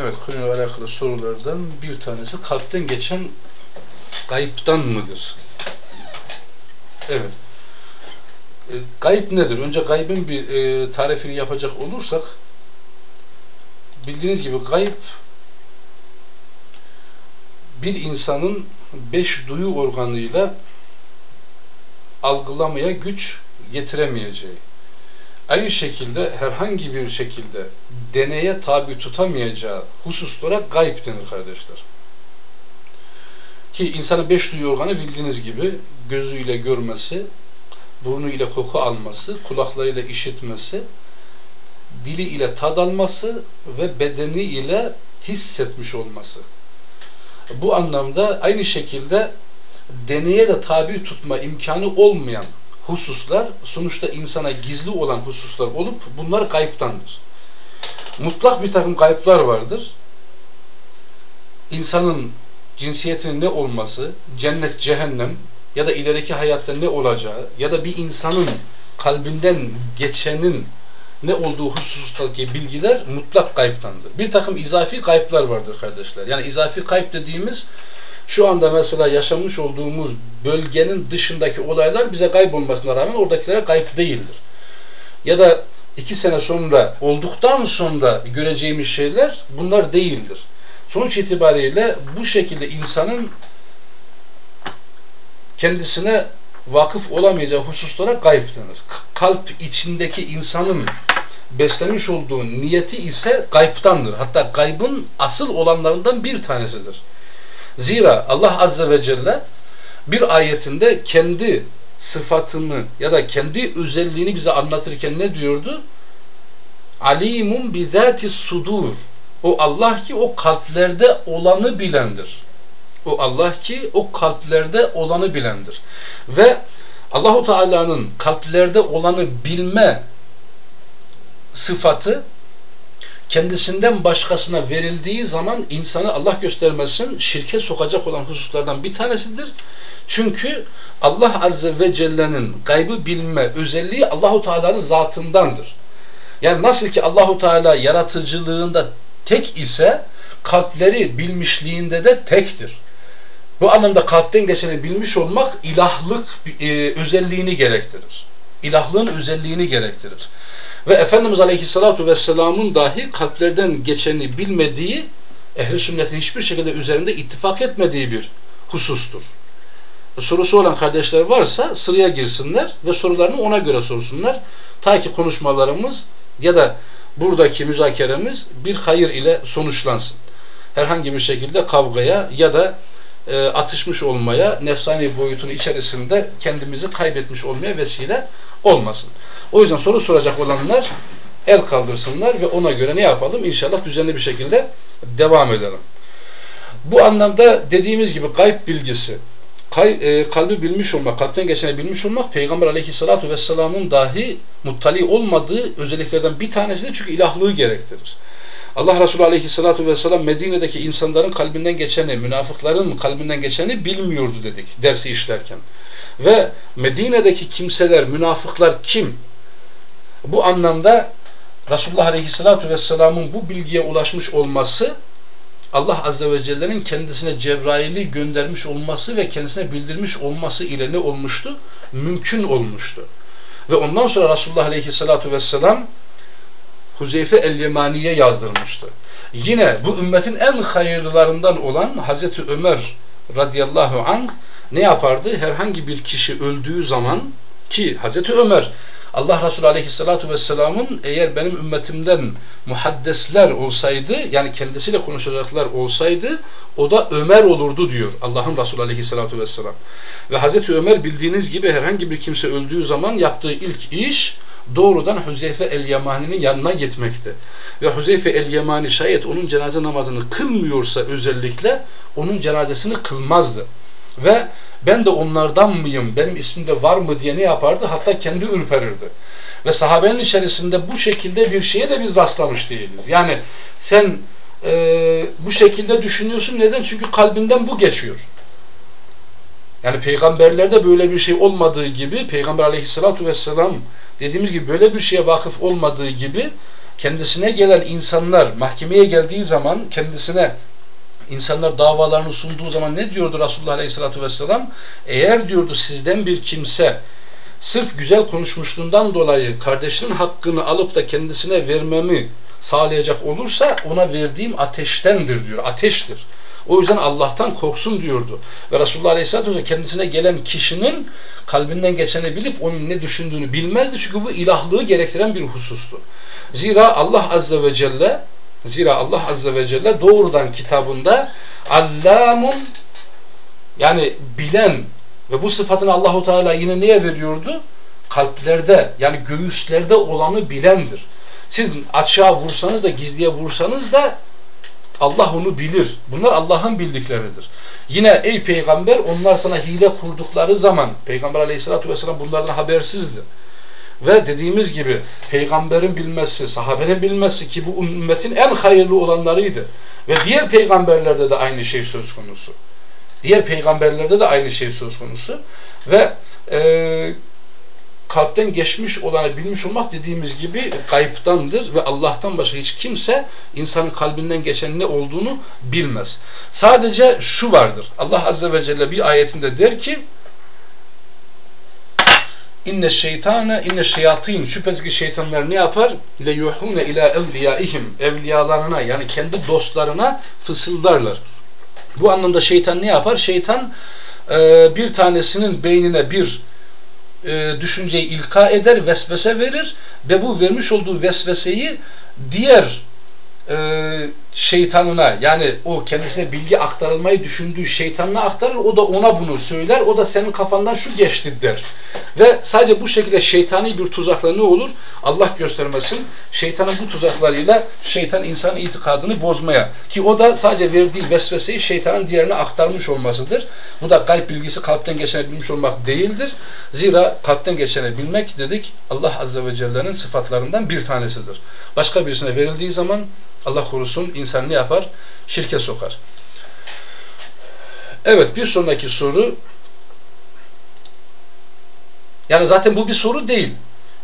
Evet, konuyla alakalı sorulardan bir tanesi kalpten geçen kayıptan mıdır? Evet. E, gayb nedir? Önce gaybın bir e, tarifini yapacak olursak bildiğiniz gibi gayb bir insanın beş duyu organıyla algılamaya güç getiremeyeceği aynı şekilde herhangi bir şekilde deneye tabi tutamayacağı hususlara gayb denir kardeşler. Ki insanın beş duyu organı bildiğiniz gibi gözüyle görmesi, burnu ile koku alması, kulaklarıyla işitmesi, dili ile tad alması ve bedeni ile hissetmiş olması. Bu anlamda aynı şekilde deneye de tabi tutma imkanı olmayan hususlar sonuçta insana gizli olan hususlar olup bunlar kayıptandır. Mutlak bir takım kayıplar vardır. İnsanın cinsiyetinin ne olması, cennet, cehennem ya da ileriki hayatta ne olacağı ya da bir insanın kalbinden geçenin ne olduğu hususundaki bilgiler mutlak kayıptandır. Bir takım izafi kayıplar vardır kardeşler. Yani izafi kayıp dediğimiz şu anda mesela yaşamış olduğumuz bölgenin dışındaki olaylar bize kaybolmasına rağmen oradakilere kayıp değildir. Ya da iki sene sonra olduktan sonra göreceğimiz şeyler bunlar değildir. Sonuç itibariyle bu şekilde insanın kendisine vakıf olamayacağı hususlara kayıp denir. Kalp içindeki insanın beslemiş olduğu niyeti ise kayıptandır. Hatta kaybın asıl olanlarından bir tanesidir. Zira Allah Azze ve Celle bir ayetinde kendi sıfatını ya da kendi özelliğini bize anlatırken ne diyordu? Alimun bizati sudur. O Allah ki o kalplerde olanı bilendir. O Allah ki o kalplerde olanı bilendir. Ve Allahu Teala'nın kalplerde olanı bilme sıfatı kendisinden başkasına verildiği zaman insanı Allah göstermesin şirke sokacak olan hususlardan bir tanesidir. Çünkü Allah Azze ve Celle'nin gaybı bilme özelliği Allahu Teala'nın zatındandır. Yani nasıl ki Allahu Teala yaratıcılığında tek ise kalpleri bilmişliğinde de tektir. Bu anlamda kalpten geçeni bilmiş olmak ilahlık e, özelliğini gerektirir. İlahlığın özelliğini gerektirir. Ve Efendimiz Aleyhisselatü Vesselam'ın dahi kalplerden geçeni bilmediği, ehli sünnetin hiçbir şekilde üzerinde ittifak etmediği bir husustur. Sorusu olan kardeşler varsa sıraya girsinler ve sorularını ona göre sorsunlar. Ta ki konuşmalarımız ya da buradaki müzakeremiz bir hayır ile sonuçlansın. Herhangi bir şekilde kavgaya ya da e, atışmış olmaya, nefsani boyutun içerisinde kendimizi kaybetmiş olmaya vesile olmasın. O yüzden soru soracak olanlar el kaldırsınlar ve ona göre ne yapalım? İnşallah düzenli bir şekilde devam edelim. Bu anlamda dediğimiz gibi gayb bilgisi, kay, e, kalbi bilmiş olmak, kalpten geçeni bilmiş olmak Peygamber aleyhissalatu vesselamın dahi muttali olmadığı özelliklerden bir tanesidir çünkü ilahlığı gerektirir. Allah Resulü Aleyhisselatü Vesselam Medine'deki insanların kalbinden geçeni, münafıkların kalbinden geçeni bilmiyordu dedik dersi işlerken. Ve Medine'deki kimseler, münafıklar kim? Bu anlamda Resulullah Aleyhisselatü Vesselam'ın bu bilgiye ulaşmış olması Allah Azze ve Celle'nin kendisine Cebrail'i göndermiş olması ve kendisine bildirmiş olması ile ne olmuştu? Mümkün olmuştu. Ve ondan sonra Resulullah Aleyhisselatü Vesselam Huzeyfe el-Yemani'ye yazdırmıştı. Yine bu ümmetin en hayırlılarından olan Hazreti Ömer radıyallahu anh ne yapardı? Herhangi bir kişi öldüğü zaman ki Hazreti Ömer Allah Resulü Aleyhisselatü Vesselam'ın eğer benim ümmetimden muhaddesler olsaydı yani kendisiyle konuşacaklar olsaydı o da Ömer olurdu diyor Allah'ın Resulü Aleyhisselatü Vesselam. Ve Hazreti Ömer bildiğiniz gibi herhangi bir kimse öldüğü zaman yaptığı ilk iş doğrudan Hüzeyfe el-Yemani'nin yanına gitmekti. Ve Hüzeyfe el-Yemani şayet onun cenaze namazını kılmıyorsa özellikle onun cenazesini kılmazdı. Ve ben de onlardan mıyım, benim ismimde var mı diye ne yapardı? Hatta kendi ürperirdi. Ve sahabenin içerisinde bu şekilde bir şeye de biz rastlamış değiliz. Yani sen e, bu şekilde düşünüyorsun. Neden? Çünkü kalbinden bu geçiyor. Yani peygamberlerde böyle bir şey olmadığı gibi Peygamber aleyhissalatu vesselam dediğimiz gibi böyle bir şeye vakıf olmadığı gibi kendisine gelen insanlar mahkemeye geldiği zaman kendisine insanlar davalarını sunduğu zaman ne diyordu Resulullah Aleyhisselatü Vesselam? Eğer diyordu sizden bir kimse sırf güzel konuşmuşluğundan dolayı kardeşinin hakkını alıp da kendisine vermemi sağlayacak olursa ona verdiğim ateştendir diyor. Ateştir. O yüzden Allah'tan korksun diyordu. Ve Resulullah Aleyhisselatü Vesselam kendisine gelen kişinin kalbinden geçeni bilip onun ne düşündüğünü bilmezdi. Çünkü bu ilahlığı gerektiren bir husustu. Zira Allah Azze ve Celle Zira Allah Azze ve Celle doğrudan kitabında allamun yani bilen ve bu sıfatını Allahu Teala yine neye veriyordu? Kalplerde yani göğüslerde olanı bilendir. Siz açığa vursanız da gizliye vursanız da Allah onu bilir. Bunlar Allah'ın bildikleridir. Yine ey peygamber onlar sana hile kurdukları zaman Peygamber aleyhissalatü vesselam bunlardan habersizdi. Ve dediğimiz gibi peygamberin bilmesi, sahabenin bilmesi ki bu ümmetin en hayırlı olanlarıydı. Ve diğer peygamberlerde de aynı şey söz konusu. Diğer peygamberlerde de aynı şey söz konusu. Ve e, kalpten geçmiş olanı bilmiş olmak dediğimiz gibi kayıptandır ve Allah'tan başka hiç kimse insanın kalbinden geçen ne olduğunu bilmez. Sadece şu vardır. Allah Azze ve Celle bir ayetinde der ki İnne şeytane inne şeyatin şüphesiz ki şeytanlar ne yapar? Le yuhune ila evliyaihim evliyalarına yani kendi dostlarına fısıldarlar. Bu anlamda şeytan ne yapar? Şeytan e, bir tanesinin beynine bir e, düşünceyi ilka eder, vesvese verir ve bu vermiş olduğu vesveseyi diğer e, şeytanına yani o kendisine bilgi aktarılmayı düşündüğü şeytanına aktarır. O da ona bunu söyler. O da senin kafandan şu geçti der. Ve sadece bu şekilde şeytani bir tuzakla ne olur? Allah göstermesin. Şeytanın bu tuzaklarıyla şeytan insan itikadını bozmaya. Ki o da sadece verdiği vesveseyi şeytanın diğerine aktarmış olmasıdır. Bu da gayb bilgisi kalpten geçeni bilmiş olmak değildir. Zira kalpten geçeni bilmek dedik Allah Azze ve Celle'nin sıfatlarından bir tanesidir. Başka birisine verildiği zaman Allah korusun insan ne yapar? Şirke sokar. Evet bir sonraki soru yani zaten bu bir soru değil.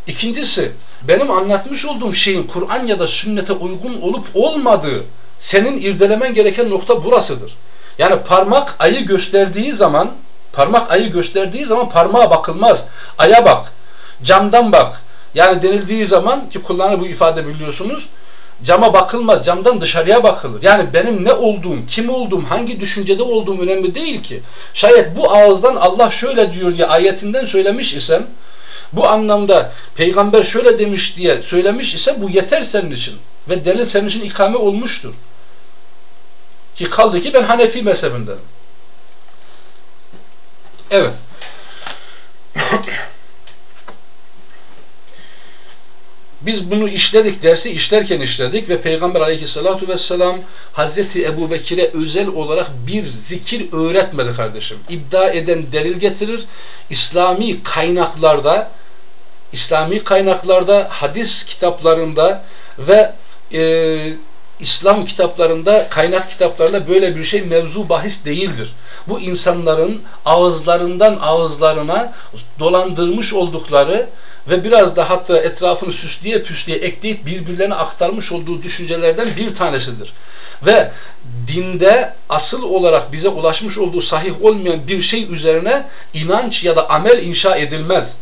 İkincisi benim anlatmış olduğum şeyin Kur'an ya da sünnete uygun olup olmadığı senin irdelemen gereken nokta burasıdır. Yani parmak ayı gösterdiği zaman parmak ayı gösterdiği zaman parmağa bakılmaz. Aya bak. Camdan bak. Yani denildiği zaman ki kullanır bu ifade biliyorsunuz cama bakılmaz, camdan dışarıya bakılır. Yani benim ne olduğum, kim olduğum, hangi düşüncede olduğum önemli değil ki. Şayet bu ağızdan Allah şöyle diyor diye ayetinden söylemiş isem, bu anlamda peygamber şöyle demiş diye söylemiş ise bu yeter senin için. Ve delil senin için ikame olmuştur. Ki kaldı ki ben Hanefi mezhebindenim. Evet. Biz bunu işledik, dersi işlerken işledik ve Peygamber aleyhissalatu vesselam Hazreti Ebu Bekir'e özel olarak bir zikir öğretmedi kardeşim. İddia eden delil getirir. İslami kaynaklarda İslami kaynaklarda, hadis kitaplarında ve e, İslam kitaplarında, kaynak kitaplarında böyle bir şey mevzu bahis değildir. Bu insanların ağızlarından ağızlarına dolandırmış oldukları ve biraz da hatta etrafını süsleye püsleye ekleyip birbirlerine aktarmış olduğu düşüncelerden bir tanesidir. Ve dinde asıl olarak bize ulaşmış olduğu sahih olmayan bir şey üzerine inanç ya da amel inşa edilmez.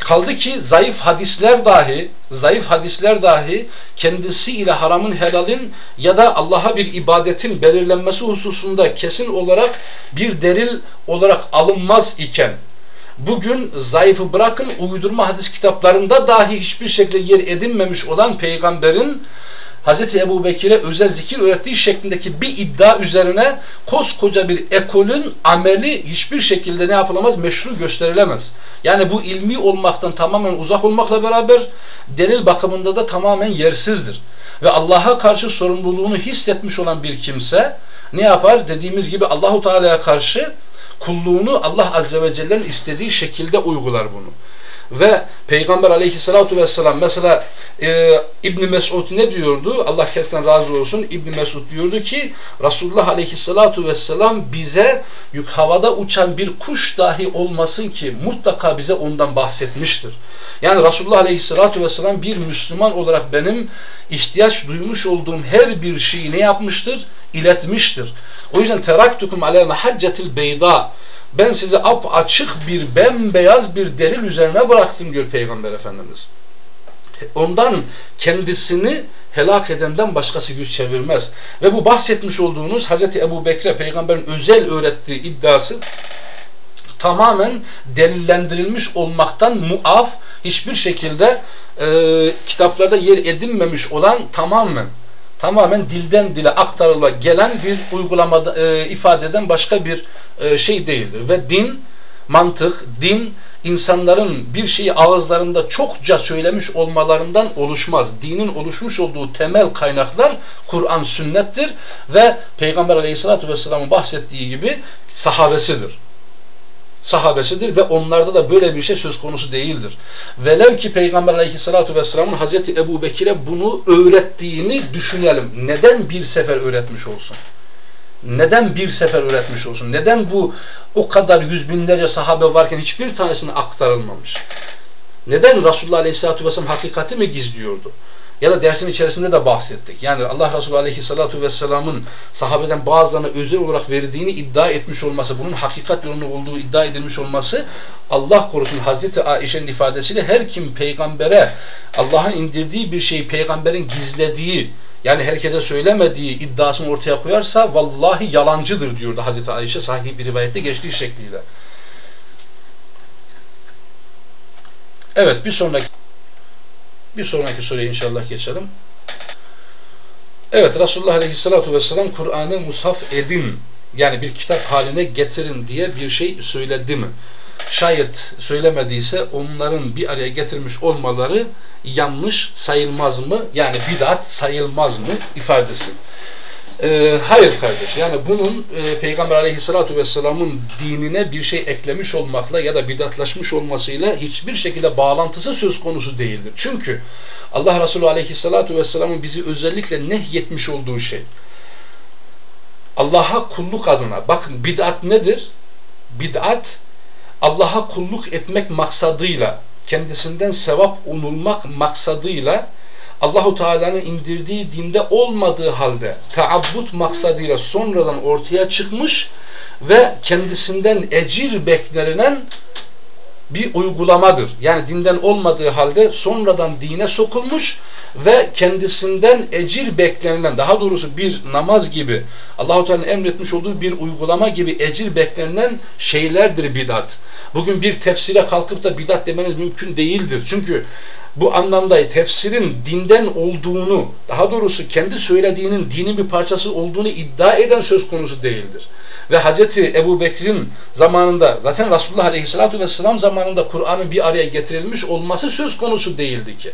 Kaldı ki zayıf hadisler dahi, zayıf hadisler dahi kendisiyle haramın helalin ya da Allah'a bir ibadetin belirlenmesi hususunda kesin olarak bir delil olarak alınmaz iken bugün zayıfı bırakın uydurma hadis kitaplarında dahi hiçbir şekilde yer edinmemiş olan peygamberin Hz. Ebu Bekir'e özel zikir öğrettiği şeklindeki bir iddia üzerine koskoca bir ekolün ameli hiçbir şekilde ne yapılamaz? Meşru gösterilemez. Yani bu ilmi olmaktan tamamen uzak olmakla beraber delil bakımında da tamamen yersizdir. Ve Allah'a karşı sorumluluğunu hissetmiş olan bir kimse ne yapar? Dediğimiz gibi Allahu Teala'ya karşı kulluğunu Allah Azze ve Celle'nin istediği şekilde uygular bunu. Ve Peygamber aleyhissalatu vesselam mesela e, İbn Mesud ne diyordu? Allah kendisinden razı olsun. İbn Mesud diyordu ki Resulullah aleyhissalatu vesselam bize yük havada uçan bir kuş dahi olmasın ki mutlaka bize ondan bahsetmiştir. Yani Resulullah aleyhissalatu vesselam bir Müslüman olarak benim ihtiyaç duymuş olduğum her bir şeyi ne yapmıştır? İletmiştir. O yüzden teraktukum ale mahaccetil beyda ben size ap açık bir bembeyaz bir delil üzerine bıraktım diyor Peygamber Efendimiz. Ondan kendisini helak edenden başkası yüz çevirmez. Ve bu bahsetmiş olduğunuz Hz. Ebu Bekre peygamberin özel öğrettiği iddiası tamamen delillendirilmiş olmaktan muaf hiçbir şekilde e, kitaplarda yer edinmemiş olan tamamen tamamen dilden dile aktarıla gelen bir uygulamada e, ifade başka bir e, şey değildir. Ve din, mantık, din insanların bir şeyi ağızlarında çokça söylemiş olmalarından oluşmaz. Dinin oluşmuş olduğu temel kaynaklar Kur'an, sünnettir ve Peygamber aleyhissalatü vesselamın bahsettiği gibi sahabesidir sahabesidir ve onlarda da böyle bir şey söz konusu değildir. Velev ki Peygamber aleyhissalatu vesselamın Hazreti Ebu Bekir'e bunu öğrettiğini düşünelim. Neden bir sefer öğretmiş olsun? Neden bir sefer öğretmiş olsun? Neden bu o kadar yüz binlerce sahabe varken hiçbir tanesine aktarılmamış? Neden Resulullah Aleyhisselatü Vesselam hakikati mi gizliyordu? Ya da dersin içerisinde de bahsettik. Yani Allah Resulü Aleyhisselatü Vesselam'ın sahabeden bazılarına özel olarak verdiğini iddia etmiş olması, bunun hakikat yolunda olduğu iddia edilmiş olması Allah korusun Hazreti Aişe'nin ifadesiyle her kim peygambere Allah'ın indirdiği bir şeyi peygamberin gizlediği yani herkese söylemediği iddiasını ortaya koyarsa vallahi yalancıdır diyordu Hazreti Ayşe sahih bir rivayette geçtiği şekliyle. Evet bir sonraki bir sonraki soruya inşallah geçelim. Evet Resulullah Aleyhisselatü Vesselam Kur'an'ı mushaf edin yani bir kitap haline getirin diye bir şey söyledi mi? Şayet söylemediyse onların bir araya getirmiş olmaları yanlış sayılmaz mı? Yani bidat sayılmaz mı ifadesi. Ee, hayır kardeş. Yani bunun e, Peygamber aleyhissalatu vesselamın dinine bir şey eklemiş olmakla ya da bidatlaşmış olmasıyla hiçbir şekilde bağlantısı söz konusu değildir. Çünkü Allah Resulü aleyhissalatu vesselamın bizi özellikle nehyetmiş olduğu şey Allah'a kulluk adına bakın bid'at nedir? Bid'at Allah'a kulluk etmek maksadıyla kendisinden sevap umulmak maksadıyla Allahu Teala'nın indirdiği dinde olmadığı halde taabbut maksadıyla sonradan ortaya çıkmış ve kendisinden ecir beklenilen bir uygulamadır. Yani dinden olmadığı halde sonradan dine sokulmuş ve kendisinden ecir beklenilen daha doğrusu bir namaz gibi Allahu Teala'nın emretmiş olduğu bir uygulama gibi ecir beklenilen şeylerdir bidat. Bugün bir tefsire kalkıp da bidat demeniz mümkün değildir. Çünkü bu anlamda tefsirin dinden olduğunu, daha doğrusu kendi söylediğinin dinin bir parçası olduğunu iddia eden söz konusu değildir. Ve Hz. Ebu Bekir'in zamanında, zaten Resulullah Aleyhisselatü Vesselam zamanında Kur'an'ın bir araya getirilmiş olması söz konusu değildi ki.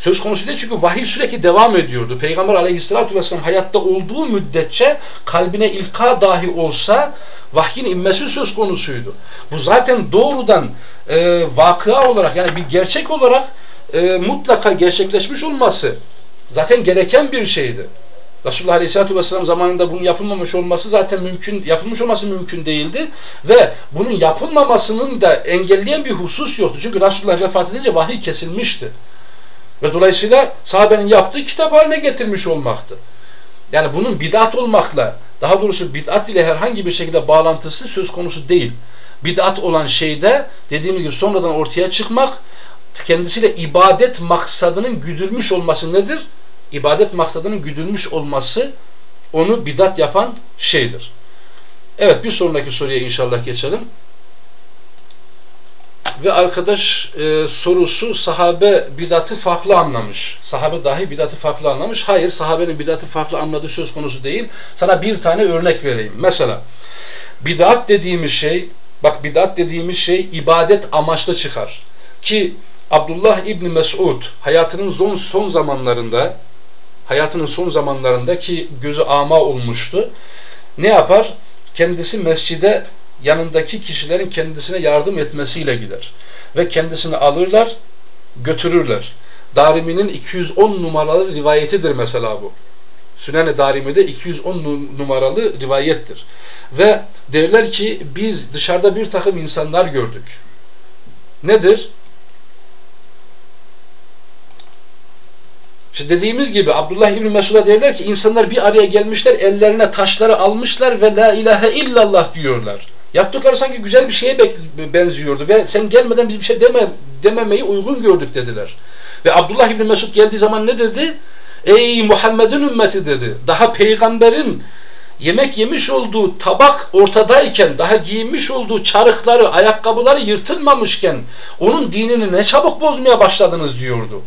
Söz konusu değil çünkü vahiy sürekli devam ediyordu. Peygamber aleyhissalatü vesselam hayatta olduğu müddetçe kalbine ilka dahi olsa vahyin inmesi söz konusuydu. Bu zaten doğrudan e, vakıa olarak yani bir gerçek olarak e, mutlaka gerçekleşmiş olması zaten gereken bir şeydi. Resulullah Aleyhisselatü Vesselam zamanında bunun yapılmamış olması zaten mümkün, yapılmış olması mümkün değildi ve bunun yapılmamasının da engelleyen bir husus yoktu. Çünkü Resulullah vefat edince vahiy kesilmişti. Ve dolayısıyla sahabenin yaptığı kitap haline getirmiş olmaktı. Yani bunun bid'at olmakla, daha doğrusu bid'at ile herhangi bir şekilde bağlantısı söz konusu değil. Bid'at olan şeyde dediğimiz gibi sonradan ortaya çıkmak, kendisiyle ibadet maksadının güdülmüş olması nedir? İbadet maksadının güdülmüş olması onu bidat yapan şeydir. Evet bir sonraki soruya inşallah geçelim. Ve arkadaş e, sorusu sahabe bidatı farklı anlamış. Sahabe dahi bidatı farklı anlamış. Hayır sahabenin bidatı farklı anladığı söz konusu değil. Sana bir tane örnek vereyim. Mesela bidat dediğimiz şey bak bidat dediğimiz şey ibadet amaçlı çıkar. Ki Abdullah İbni Mesud hayatının son, son zamanlarında hayatının son zamanlarında ki gözü ama olmuştu. Ne yapar? Kendisi mescide yanındaki kişilerin kendisine yardım etmesiyle gider. Ve kendisini alırlar, götürürler. Darimi'nin 210 numaralı rivayetidir mesela bu. Sünen-i Darimi'de 210 numaralı rivayettir. Ve derler ki biz dışarıda bir takım insanlar gördük. Nedir? İşte dediğimiz gibi Abdullah İbni Mesud'a derler ki insanlar bir araya gelmişler ellerine taşları almışlar ve la ilahe illallah diyorlar. Yaptıkları sanki güzel bir şeye benziyordu ve sen gelmeden biz bir şey deme, dememeyi uygun gördük dediler. Ve Abdullah İbni Mesud geldiği zaman ne dedi? Ey Muhammed'in ümmeti dedi. Daha peygamberin yemek yemiş olduğu tabak ortadayken, daha giyinmiş olduğu çarıkları, ayakkabıları yırtılmamışken onun dinini ne çabuk bozmaya başladınız diyordu.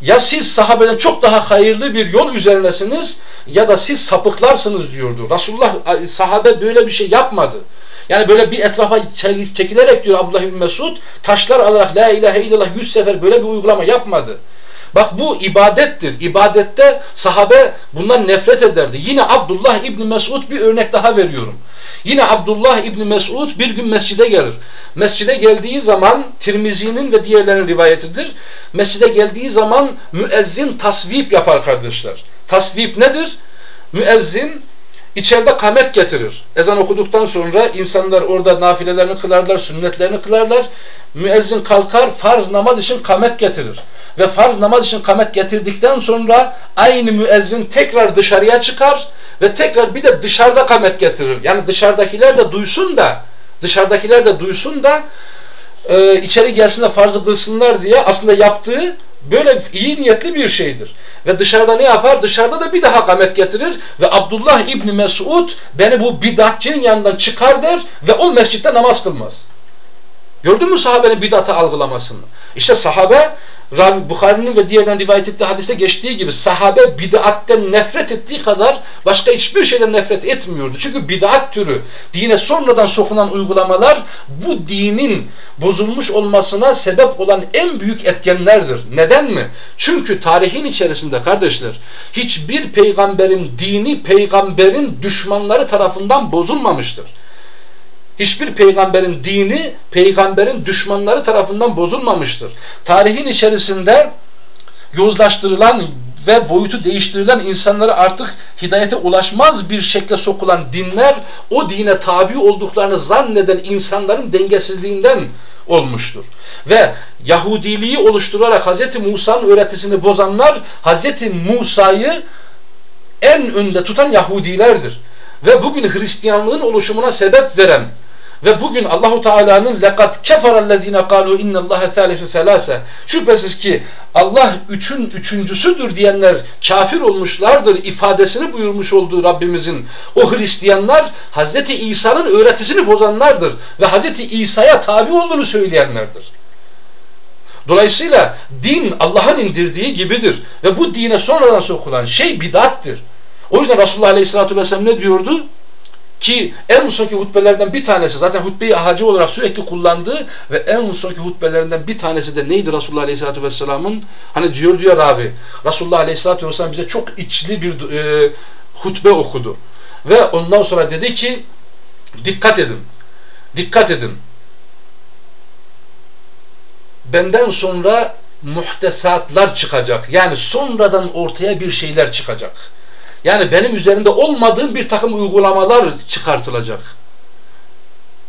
Ya siz sahabeden çok daha hayırlı bir yol üzerinesiniz ya da siz sapıklarsınız diyordu. Resulullah sahabe böyle bir şey yapmadı. Yani böyle bir etrafa çekilerek diyor Abdullah bin Mesud taşlar alarak la ilahe illallah yüz sefer böyle bir uygulama yapmadı. Bak bu ibadettir. İbadette sahabe bundan nefret ederdi. Yine Abdullah İbni Mesud bir örnek daha veriyorum. Yine Abdullah İbni Mesud bir gün mescide gelir. Mescide geldiği zaman Tirmizi'nin ve diğerlerinin rivayetidir. Mescide geldiği zaman müezzin tasvip yapar kardeşler. Tasvip nedir? Müezzin içeride kamet getirir. Ezan okuduktan sonra insanlar orada nafilelerini kılarlar, sünnetlerini kılarlar. Müezzin kalkar, farz namaz için kamet getirir. Ve farz namaz için kamet getirdikten sonra aynı müezzin tekrar dışarıya çıkar ve tekrar bir de dışarıda kamet getirir. Yani dışarıdakiler de duysun da dışarıdakiler de duysun da e, içeri gelsin de farzı kılsınlar diye aslında yaptığı böyle iyi niyetli bir şeydir. Ve dışarıda ne yapar? Dışarıda da bir daha kamet getirir ve Abdullah İbni Mesud beni bu bidatçının yanından çıkar der ve o mescitte namaz kılmaz. Gördün mü sahabenin bidata algılamasını? İşte sahabe Bukhari'nin ve diğerden rivayet ettiği hadiste geçtiği gibi sahabe bid'atten nefret ettiği kadar başka hiçbir şeyden nefret etmiyordu. Çünkü bid'at türü dine sonradan sokulan uygulamalar bu dinin bozulmuş olmasına sebep olan en büyük etkenlerdir. Neden mi? Çünkü tarihin içerisinde kardeşler hiçbir peygamberin dini peygamberin düşmanları tarafından bozulmamıştır. Hiçbir peygamberin dini peygamberin düşmanları tarafından bozulmamıştır. Tarihin içerisinde yozlaştırılan ve boyutu değiştirilen insanlara artık hidayete ulaşmaz bir şekle sokulan dinler o dine tabi olduklarını zanneden insanların dengesizliğinden olmuştur. Ve Yahudiliği oluşturarak Hz. Musa'nın öğretisini bozanlar Hz. Musa'yı en önde tutan Yahudilerdir. Ve bugün Hristiyanlığın oluşumuna sebep veren ve bugün Allahu Teala'nın lekad keferellezine kalu innallaha salisu selase şüphesiz ki Allah üçün üçüncüsüdür diyenler kafir olmuşlardır ifadesini buyurmuş olduğu Rabbimizin o Hristiyanlar Hz. İsa'nın öğretisini bozanlardır ve Hz. İsa'ya tabi olduğunu söyleyenlerdir. Dolayısıyla din Allah'ın indirdiği gibidir ve bu dine sonradan sokulan şey bidattir. O yüzden Resulullah Aleyhisselatü Vesselam ne diyordu? Ki en sonki hutbelerden bir tanesi zaten hutbeyi ahacı olarak sürekli kullandığı ve en sonki hutbelerinden bir tanesi de neydi Resulullah Aleyhisselatü Vesselam'ın? Hani diyor diyor ravi. Resulullah Aleyhisselatü Vesselam bize çok içli bir e, hutbe okudu. Ve ondan sonra dedi ki dikkat edin. Dikkat edin. Benden sonra muhtesatlar çıkacak. Yani sonradan ortaya bir şeyler çıkacak. Yani benim üzerinde olmadığım bir takım uygulamalar çıkartılacak.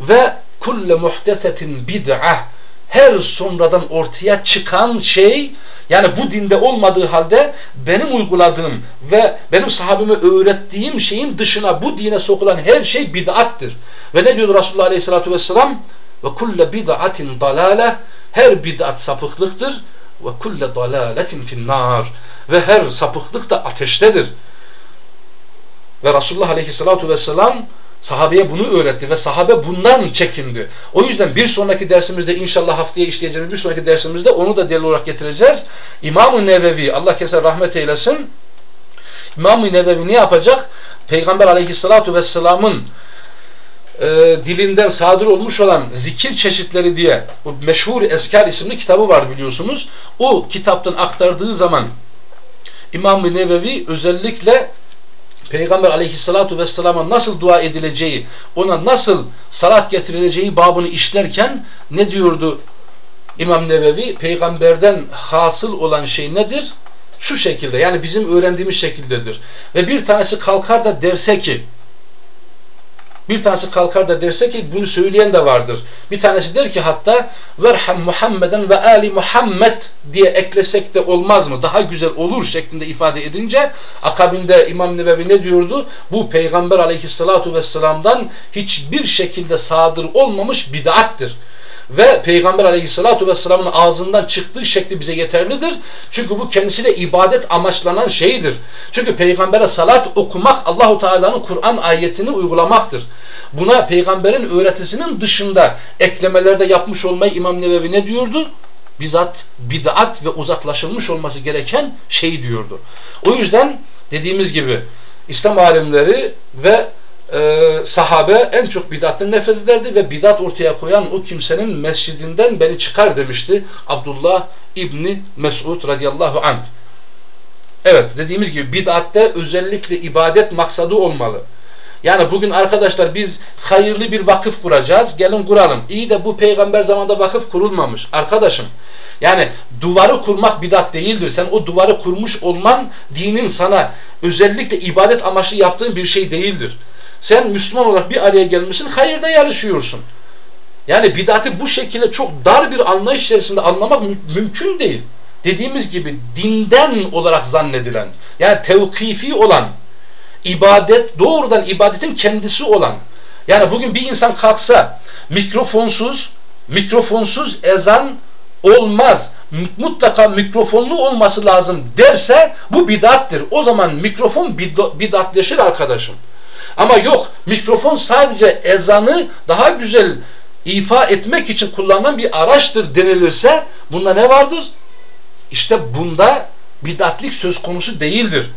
Ve kulle muhtesetin bid'ah her sonradan ortaya çıkan şey yani bu dinde olmadığı halde benim uyguladığım ve benim sahabime öğrettiğim şeyin dışına bu dine sokulan her şey bid'attir. Ve ne diyor Resulullah Aleyhisselatü Vesselam? Ve kulle bid'atin dalale her bid'at sapıklıktır ve kulle dalaletin finnar ve her sapıklık da ateştedir. Ve Resulullah Aleyhisselatü Vesselam sahabeye bunu öğretti ve sahabe bundan çekindi. O yüzden bir sonraki dersimizde inşallah haftaya işleyeceğimiz bir sonraki dersimizde onu da delil olarak getireceğiz. İmam-ı Nevevi Allah keser rahmet eylesin. İmam-ı Nevevi ne yapacak? Peygamber Aleyhisselatü Vesselam'ın e, dilinden sadır olmuş olan zikir çeşitleri diye o meşhur Eskar isimli kitabı var biliyorsunuz. O kitaptan aktardığı zaman İmam-ı Nevevi özellikle Peygamber aleyhissalatu vesselama nasıl dua edileceği, ona nasıl salat getirileceği babını işlerken ne diyordu İmam Nevevi? Peygamberden hasıl olan şey nedir? Şu şekilde yani bizim öğrendiğimiz şekildedir. Ve bir tanesi kalkar da derse ki bir tanesi kalkar da derse ki bunu söyleyen de vardır. Bir tanesi der ki hatta verham Muhammeden ve ali Muhammed diye eklesek de olmaz mı? Daha güzel olur şeklinde ifade edince akabinde İmam Nebevi ne diyordu? Bu Peygamber aleyhissalatu vesselam'dan hiçbir şekilde sadır olmamış bid'attir ve Peygamber aleyhissalatu vesselamın ağzından çıktığı şekli bize yeterlidir. Çünkü bu kendisiyle ibadet amaçlanan şeydir. Çünkü peygambere salat okumak Allahu Teala'nın Kur'an ayetini uygulamaktır. Buna peygamberin öğretisinin dışında eklemelerde yapmış olmayı İmam Nevevi ne diyordu? Bizzat bid'at ve uzaklaşılmış olması gereken şey diyordu. O yüzden dediğimiz gibi İslam alimleri ve e, sahabe en çok bidattan nefret ederdi ve bidat ortaya koyan o kimsenin mescidinden beni çıkar demişti Abdullah İbni Mesud radıyallahu anh. Evet dediğimiz gibi bidatte özellikle ibadet maksadı olmalı. Yani bugün arkadaşlar biz hayırlı bir vakıf kuracağız. Gelin kuralım. İyi de bu peygamber zamanında vakıf kurulmamış. Arkadaşım yani duvarı kurmak bidat değildir. Sen o duvarı kurmuş olman dinin sana özellikle ibadet amaçlı yaptığın bir şey değildir. Sen Müslüman olarak bir araya gelmişsin, hayırda yarışıyorsun. Yani bidatı bu şekilde çok dar bir anlayış içerisinde anlamak mü mümkün değil. Dediğimiz gibi dinden olarak zannedilen, yani tevkifi olan, ibadet, doğrudan ibadetin kendisi olan, yani bugün bir insan kalksa mikrofonsuz, mikrofonsuz ezan olmaz, mutlaka mikrofonlu olması lazım derse bu bidattir. O zaman mikrofon bidatleşir arkadaşım. Ama yok mikrofon sadece ezanı daha güzel ifa etmek için kullanılan bir araçtır denilirse bunda ne vardır? İşte bunda bidatlik söz konusu değildir.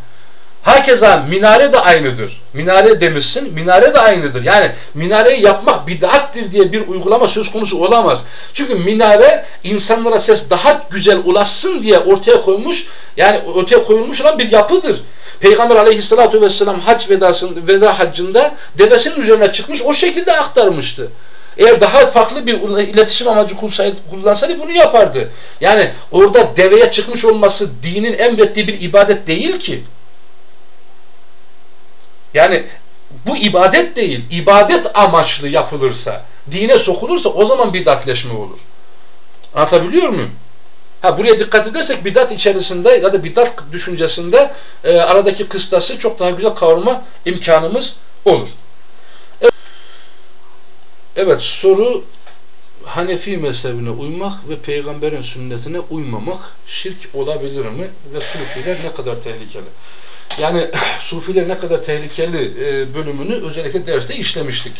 Herkese minare de aynıdır. Minare demişsin, minare de aynıdır. Yani minareyi yapmak bid'attir diye bir uygulama söz konusu olamaz. Çünkü minare insanlara ses daha güzel ulaşsın diye ortaya koymuş, yani ortaya koyulmuş olan bir yapıdır. Peygamber aleyhissalatu vesselam hac vedasında, veda haccında devesinin üzerine çıkmış o şekilde aktarmıştı. Eğer daha farklı bir iletişim amacı kullansaydı bunu yapardı. Yani orada deveye çıkmış olması dinin emrettiği bir ibadet değil ki. Yani bu ibadet değil, ibadet amaçlı yapılırsa, dine sokulursa o zaman bidatleşme olur. Anlatabiliyor muyum? Ha buraya dikkat edersek bidat içerisinde ya da bidat düşüncesinde e, aradaki kıstası çok daha güzel kavrama imkanımız olur. Evet, evet soru Hanefi mezhebine uymak ve peygamberin sünnetine uymamak şirk olabilir mi? Ve sufiler ne kadar tehlikeli? Yani sufiler ne kadar tehlikeli e, bölümünü özellikle derste işlemiştik.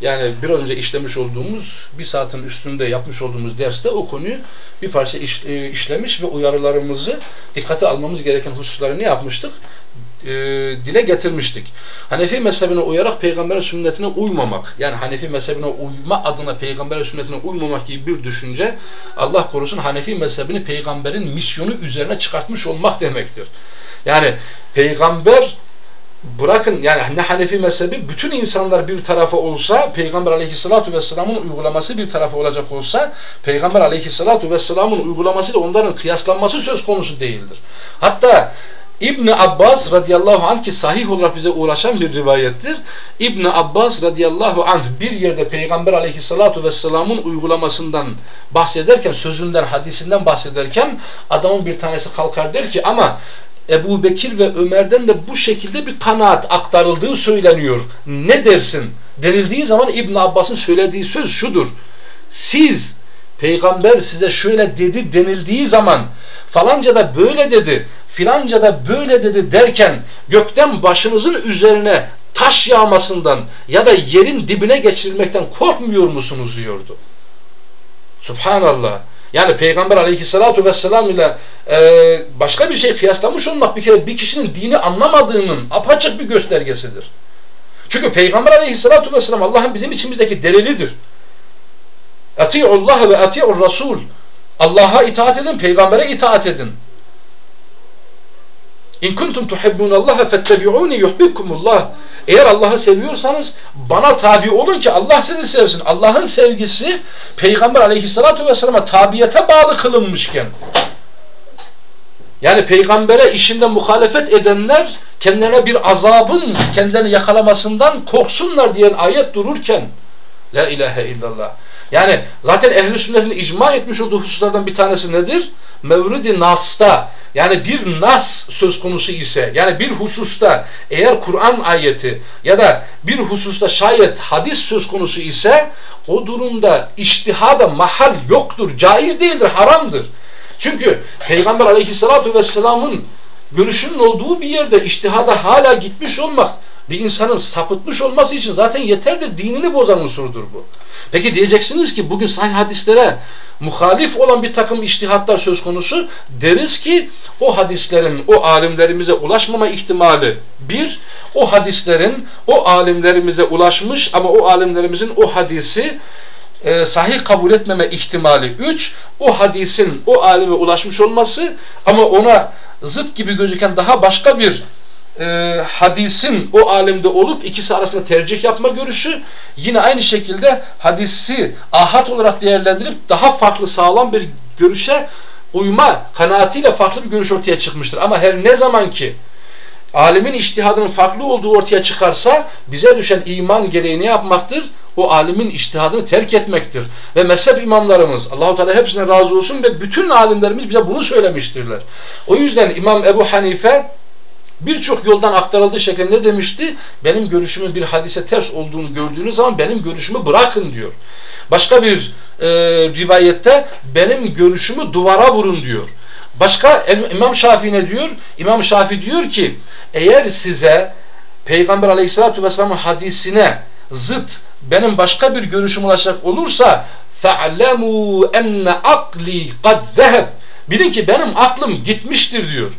Yani biraz önce işlemiş olduğumuz bir saatin üstünde yapmış olduğumuz derste o konuyu bir parça iş, e, işlemiş ve uyarılarımızı dikkate almamız gereken hususları ne yapmıştık? E, dile getirmiştik. Hanefi mezhebine uyarak peygamberin sünnetine uymamak yani Hanefi mezhebine uyma adına peygamberin sünnetine uymamak gibi bir düşünce Allah korusun Hanefi mezhebini peygamberin misyonu üzerine çıkartmış olmak demektir. Yani peygamber bırakın yani ne Hanefi mezhebi bütün insanlar bir tarafa olsa Peygamber aleyhissalatu vesselamın uygulaması bir tarafa olacak olsa Peygamber aleyhissalatu vesselamın uygulamasıyla onların kıyaslanması söz konusu değildir. Hatta İbn Abbas radıyallahu anh ki sahih olarak bize uğraşan bir rivayettir. İbn Abbas radıyallahu anh bir yerde Peygamber aleyhissalatu vesselamın uygulamasından bahsederken, sözünden, hadisinden bahsederken adamın bir tanesi kalkar der ki ama Ebu Bekir ve Ömer'den de bu şekilde bir kanaat aktarıldığı söyleniyor. Ne dersin? Denildiği zaman İbn Abbas'ın söylediği söz şudur. Siz peygamber size şöyle dedi denildiği zaman falanca da böyle dedi, filanca da böyle dedi derken gökten başınızın üzerine taş yağmasından ya da yerin dibine geçirilmekten korkmuyor musunuz diyordu. Subhanallah. Yani Peygamber aleyhissalatu vesselam ile e, başka bir şey kıyaslamış olmak bir kere bir kişinin dini anlamadığının apaçık bir göstergesidir. Çünkü Peygamber aleyhissalatu vesselam Allah'ın bizim içimizdeki delilidir. Ati'ullah ve ati'ur Rasul. Allah'a itaat edin, peygambere itaat edin. İn kuntum tuhibbunallaha fettebi'uni yuhibbukumullah. Eğer Allah'ı seviyorsanız bana tabi olun ki Allah sizi sevsin. Allah'ın sevgisi Peygamber aleyhissalatu vesselam'a tabiyete bağlı kılınmışken yani peygambere işinde muhalefet edenler kendilerine bir azabın kendilerini yakalamasından korksunlar diyen ayet dururken La ilahe illallah. Yani zaten ehli sünnetin icma etmiş olduğu hususlardan bir tanesi nedir? Mevridi Nas'ta yani bir nas söz konusu ise yani bir hususta eğer Kur'an ayeti ya da bir hususta şayet hadis söz konusu ise o durumda iştihada mahal yoktur, caiz değildir, haramdır. Çünkü Peygamber aleyhissalatu vesselamın görüşünün olduğu bir yerde iştihada hala gitmiş olmak bir insanın sapıtmış olması için zaten yeterdir. Dinini bozan unsurdur bu. Peki diyeceksiniz ki bugün sahih hadislere muhalif olan bir takım iştihatlar söz konusu. Deriz ki o hadislerin o alimlerimize ulaşmama ihtimali bir, o hadislerin o alimlerimize ulaşmış ama o alimlerimizin o hadisi e, sahih kabul etmeme ihtimali 3. O hadisin o alime ulaşmış olması ama ona zıt gibi gözüken daha başka bir e, hadisin o alimde olup ikisi arasında tercih yapma görüşü yine aynı şekilde hadisi ahat olarak değerlendirip daha farklı sağlam bir görüşe uyma kanaatiyle farklı bir görüş ortaya çıkmıştır. Ama her ne zaman ki alimin iştihadının farklı olduğu ortaya çıkarsa bize düşen iman gereği ne yapmaktır? O alimin iştihadını terk etmektir. Ve mezhep imamlarımız Allahu Teala hepsine razı olsun ve bütün alimlerimiz bize bunu söylemiştirler. O yüzden İmam Ebu Hanife birçok yoldan aktarıldığı şekilde ne demişti? Benim görüşümün bir hadise ters olduğunu gördüğünüz zaman benim görüşümü bırakın diyor. Başka bir e, rivayette benim görüşümü duvara vurun diyor. Başka İmam Şafii ne diyor? İmam Şafii diyor ki eğer size Peygamber Aleyhisselatü Vesselam'ın hadisine zıt benim başka bir görüşüm ulaşacak olursa فَعْلَمُوا اَنَّ akli قَدْ zeheb Bilin ki benim aklım gitmiştir diyor.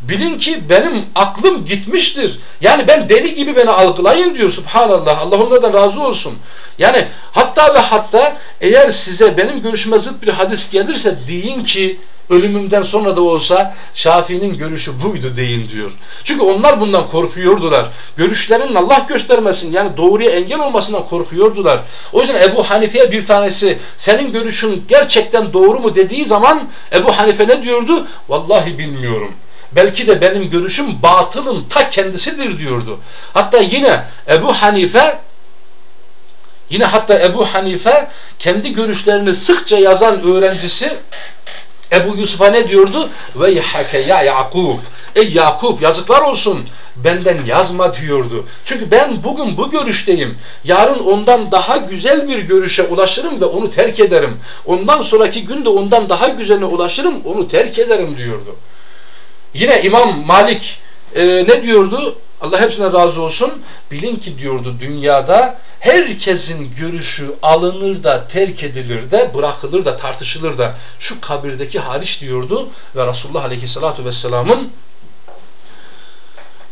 Bilin ki benim aklım gitmiştir. Yani ben deli gibi beni algılayın diyor subhanallah. Allah onlardan razı olsun. Yani hatta ve hatta eğer size benim görüşüme zıt bir hadis gelirse deyin ki ölümümden sonra da olsa Şafii'nin görüşü buydu deyin diyor. Çünkü onlar bundan korkuyordular. Görüşlerinin Allah göstermesin yani doğruya engel olmasından korkuyordular. O yüzden Ebu Hanife'ye bir tanesi senin görüşün gerçekten doğru mu dediği zaman Ebu Hanife ne diyordu? Vallahi bilmiyorum. Belki de benim görüşüm batılın ta kendisidir diyordu. Hatta yine Ebu Hanife yine hatta Ebu Hanife kendi görüşlerini sıkça yazan öğrencisi Ebu Yusuf'a ne diyordu? Ve ya Yakup. Ey Yakup yazıklar olsun benden yazma diyordu. Çünkü ben bugün bu görüşteyim. Yarın ondan daha güzel bir görüşe ulaşırım ve onu terk ederim. Ondan sonraki günde ondan daha güzeline ulaşırım, onu terk ederim diyordu. Yine İmam Malik e, ne diyordu? Allah hepsine razı olsun. Bilin ki diyordu dünyada herkesin görüşü alınır da terk edilir de bırakılır da tartışılır da şu kabirdeki hariç diyordu ve Resulullah Aleyhisselatü Vesselam'ın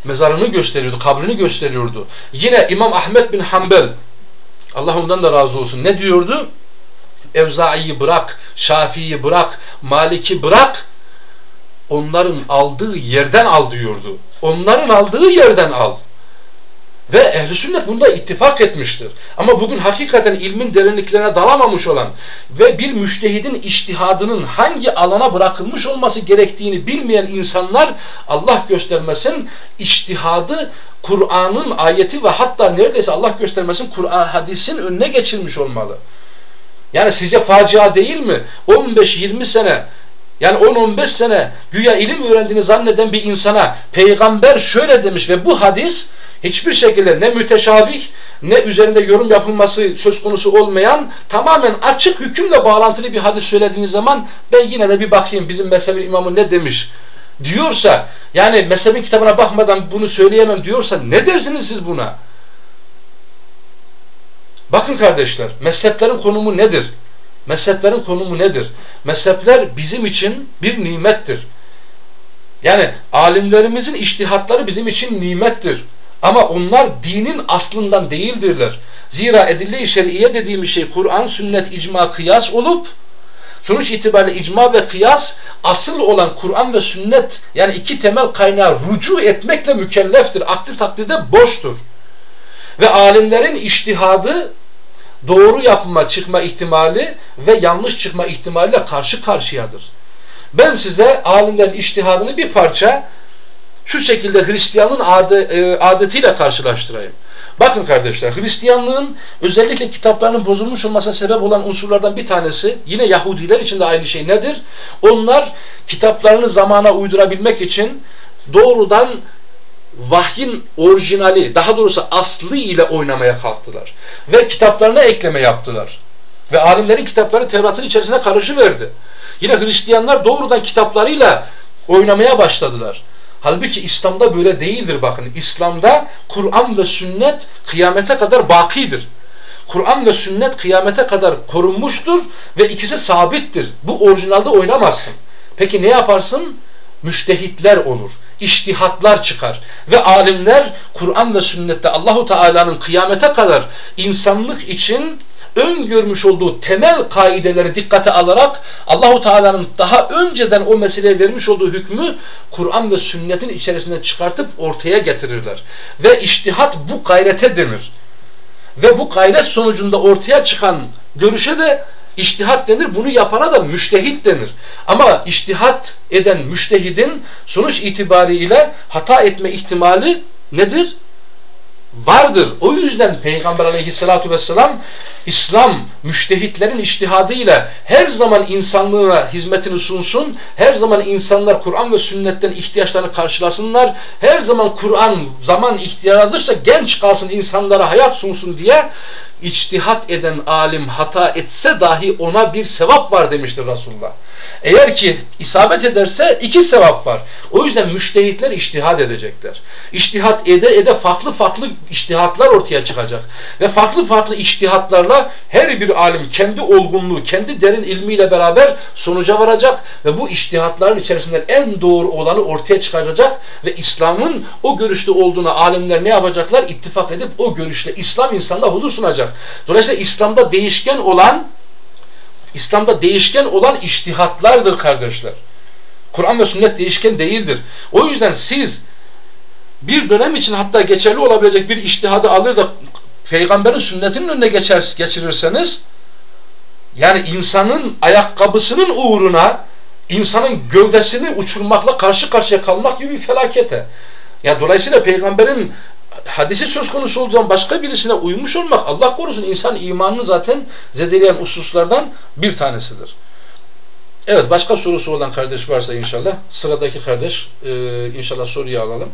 mezarını gösteriyordu, kabrini gösteriyordu. Yine İmam Ahmet bin Hanbel Allah ondan da razı olsun. Ne diyordu? Evzai'yi bırak, Şafii'yi bırak, Malik'i bırak onların aldığı yerden al diyordu. Onların aldığı yerden al. Ve ehl sünnet bunda ittifak etmiştir. Ama bugün hakikaten ilmin derinliklerine dalamamış olan ve bir müştehidin iştihadının hangi alana bırakılmış olması gerektiğini bilmeyen insanlar Allah göstermesin iştihadı Kur'an'ın ayeti ve hatta neredeyse Allah göstermesin Kur'an hadisin önüne geçirmiş olmalı. Yani sizce facia değil mi? 15-20 sene yani 10-15 sene güya ilim öğrendiğini zanneden bir insana peygamber şöyle demiş ve bu hadis hiçbir şekilde ne müteşabih ne üzerinde yorum yapılması söz konusu olmayan tamamen açık hükümle bağlantılı bir hadis söylediğiniz zaman ben yine de bir bakayım bizim mezhebin imamı ne demiş diyorsa yani mezhebin kitabına bakmadan bunu söyleyemem diyorsa ne dersiniz siz buna? Bakın kardeşler mezheplerin konumu nedir? Mezheplerin konumu nedir? Mezhepler bizim için bir nimettir. Yani alimlerimizin iştihatları bizim için nimettir. Ama onlar dinin aslından değildirler. Zira edille-i şer'iye dediğimiz şey Kur'an, sünnet, icma, kıyas olup Sonuç itibariyle icma ve kıyas asıl olan Kur'an ve sünnet yani iki temel kaynağı rucu etmekle mükelleftir. Akli takdirde boştur. Ve alimlerin iştihadı doğru yapma çıkma ihtimali ve yanlış çıkma ihtimaliyle karşı karşıyadır. Ben size alimlerin iştihadını bir parça şu şekilde Hristiyanın e, adetiyle karşılaştırayım. Bakın kardeşler, Hristiyanlığın özellikle kitaplarının bozulmuş olmasına sebep olan unsurlardan bir tanesi, yine Yahudiler için de aynı şey nedir? Onlar kitaplarını zamana uydurabilmek için doğrudan vahyin orijinali, daha doğrusu aslı ile oynamaya kalktılar. Ve kitaplarına ekleme yaptılar. Ve alimlerin kitapları Tevrat'ın içerisine karışıverdi. Yine Hristiyanlar doğrudan kitaplarıyla oynamaya başladılar. Halbuki İslam'da böyle değildir bakın. İslam'da Kur'an ve sünnet kıyamete kadar bakidir. Kur'an ve sünnet kıyamete kadar korunmuştur ve ikisi sabittir. Bu orijinalde oynamazsın. Peki ne yaparsın? Müştehitler olur. İştihatlar çıkar. Ve alimler Kur'an ve sünnette Allahu Teala'nın kıyamete kadar insanlık için öngörmüş olduğu temel kaideleri dikkate alarak Allahu Teala'nın daha önceden o meseleye vermiş olduğu hükmü Kur'an ve sünnetin içerisinden çıkartıp ortaya getirirler. Ve iştihat bu gayrete denir. Ve bu gayret sonucunda ortaya çıkan görüşe de iştihat denir. Bunu yapana da müştehit denir. Ama iştihat eden müştehidin sonuç itibariyle hata etme ihtimali nedir? Vardır. O yüzden Peygamber aleyhissalatu vesselam İslam müştehitlerin iştihadıyla her zaman insanlığa hizmetini sunsun, her zaman insanlar Kur'an ve sünnetten ihtiyaçlarını karşılasınlar, her zaman Kur'an zaman ihtiyarladıkça genç kalsın insanlara hayat sunsun diye içtihat eden alim hata etse dahi ona bir sevap var demiştir Resulullah. Eğer ki isabet ederse iki sevap var. O yüzden müştehitler iştihad edecekler. İştihat ede ede farklı farklı iştihatlar ortaya çıkacak. Ve farklı farklı iştihatlarla her bir alim kendi olgunluğu, kendi derin ilmiyle beraber sonuca varacak ve bu iştihatların içerisinden en doğru olanı ortaya çıkaracak ve İslam'ın o görüşte olduğuna alimler ne yapacaklar? İttifak edip o görüşle İslam insanına huzur sunacak. Dolayısıyla İslam'da değişken olan İslam'da değişken olan iştihatlardır kardeşler. Kur'an ve sünnet değişken değildir. O yüzden siz bir dönem için hatta geçerli olabilecek bir iştihadı alır da peygamberin sünnetinin önüne geçer, geçirirseniz yani insanın ayakkabısının uğruna insanın gövdesini uçurmakla karşı karşıya kalmak gibi bir felakete. Yani dolayısıyla peygamberin hadisi söz konusu olduğu zaman başka birisine uymuş olmak Allah korusun insan imanını zaten zedeleyen hususlardan bir tanesidir. Evet başka sorusu olan kardeş varsa inşallah sıradaki kardeş e, inşallah soruyu alalım.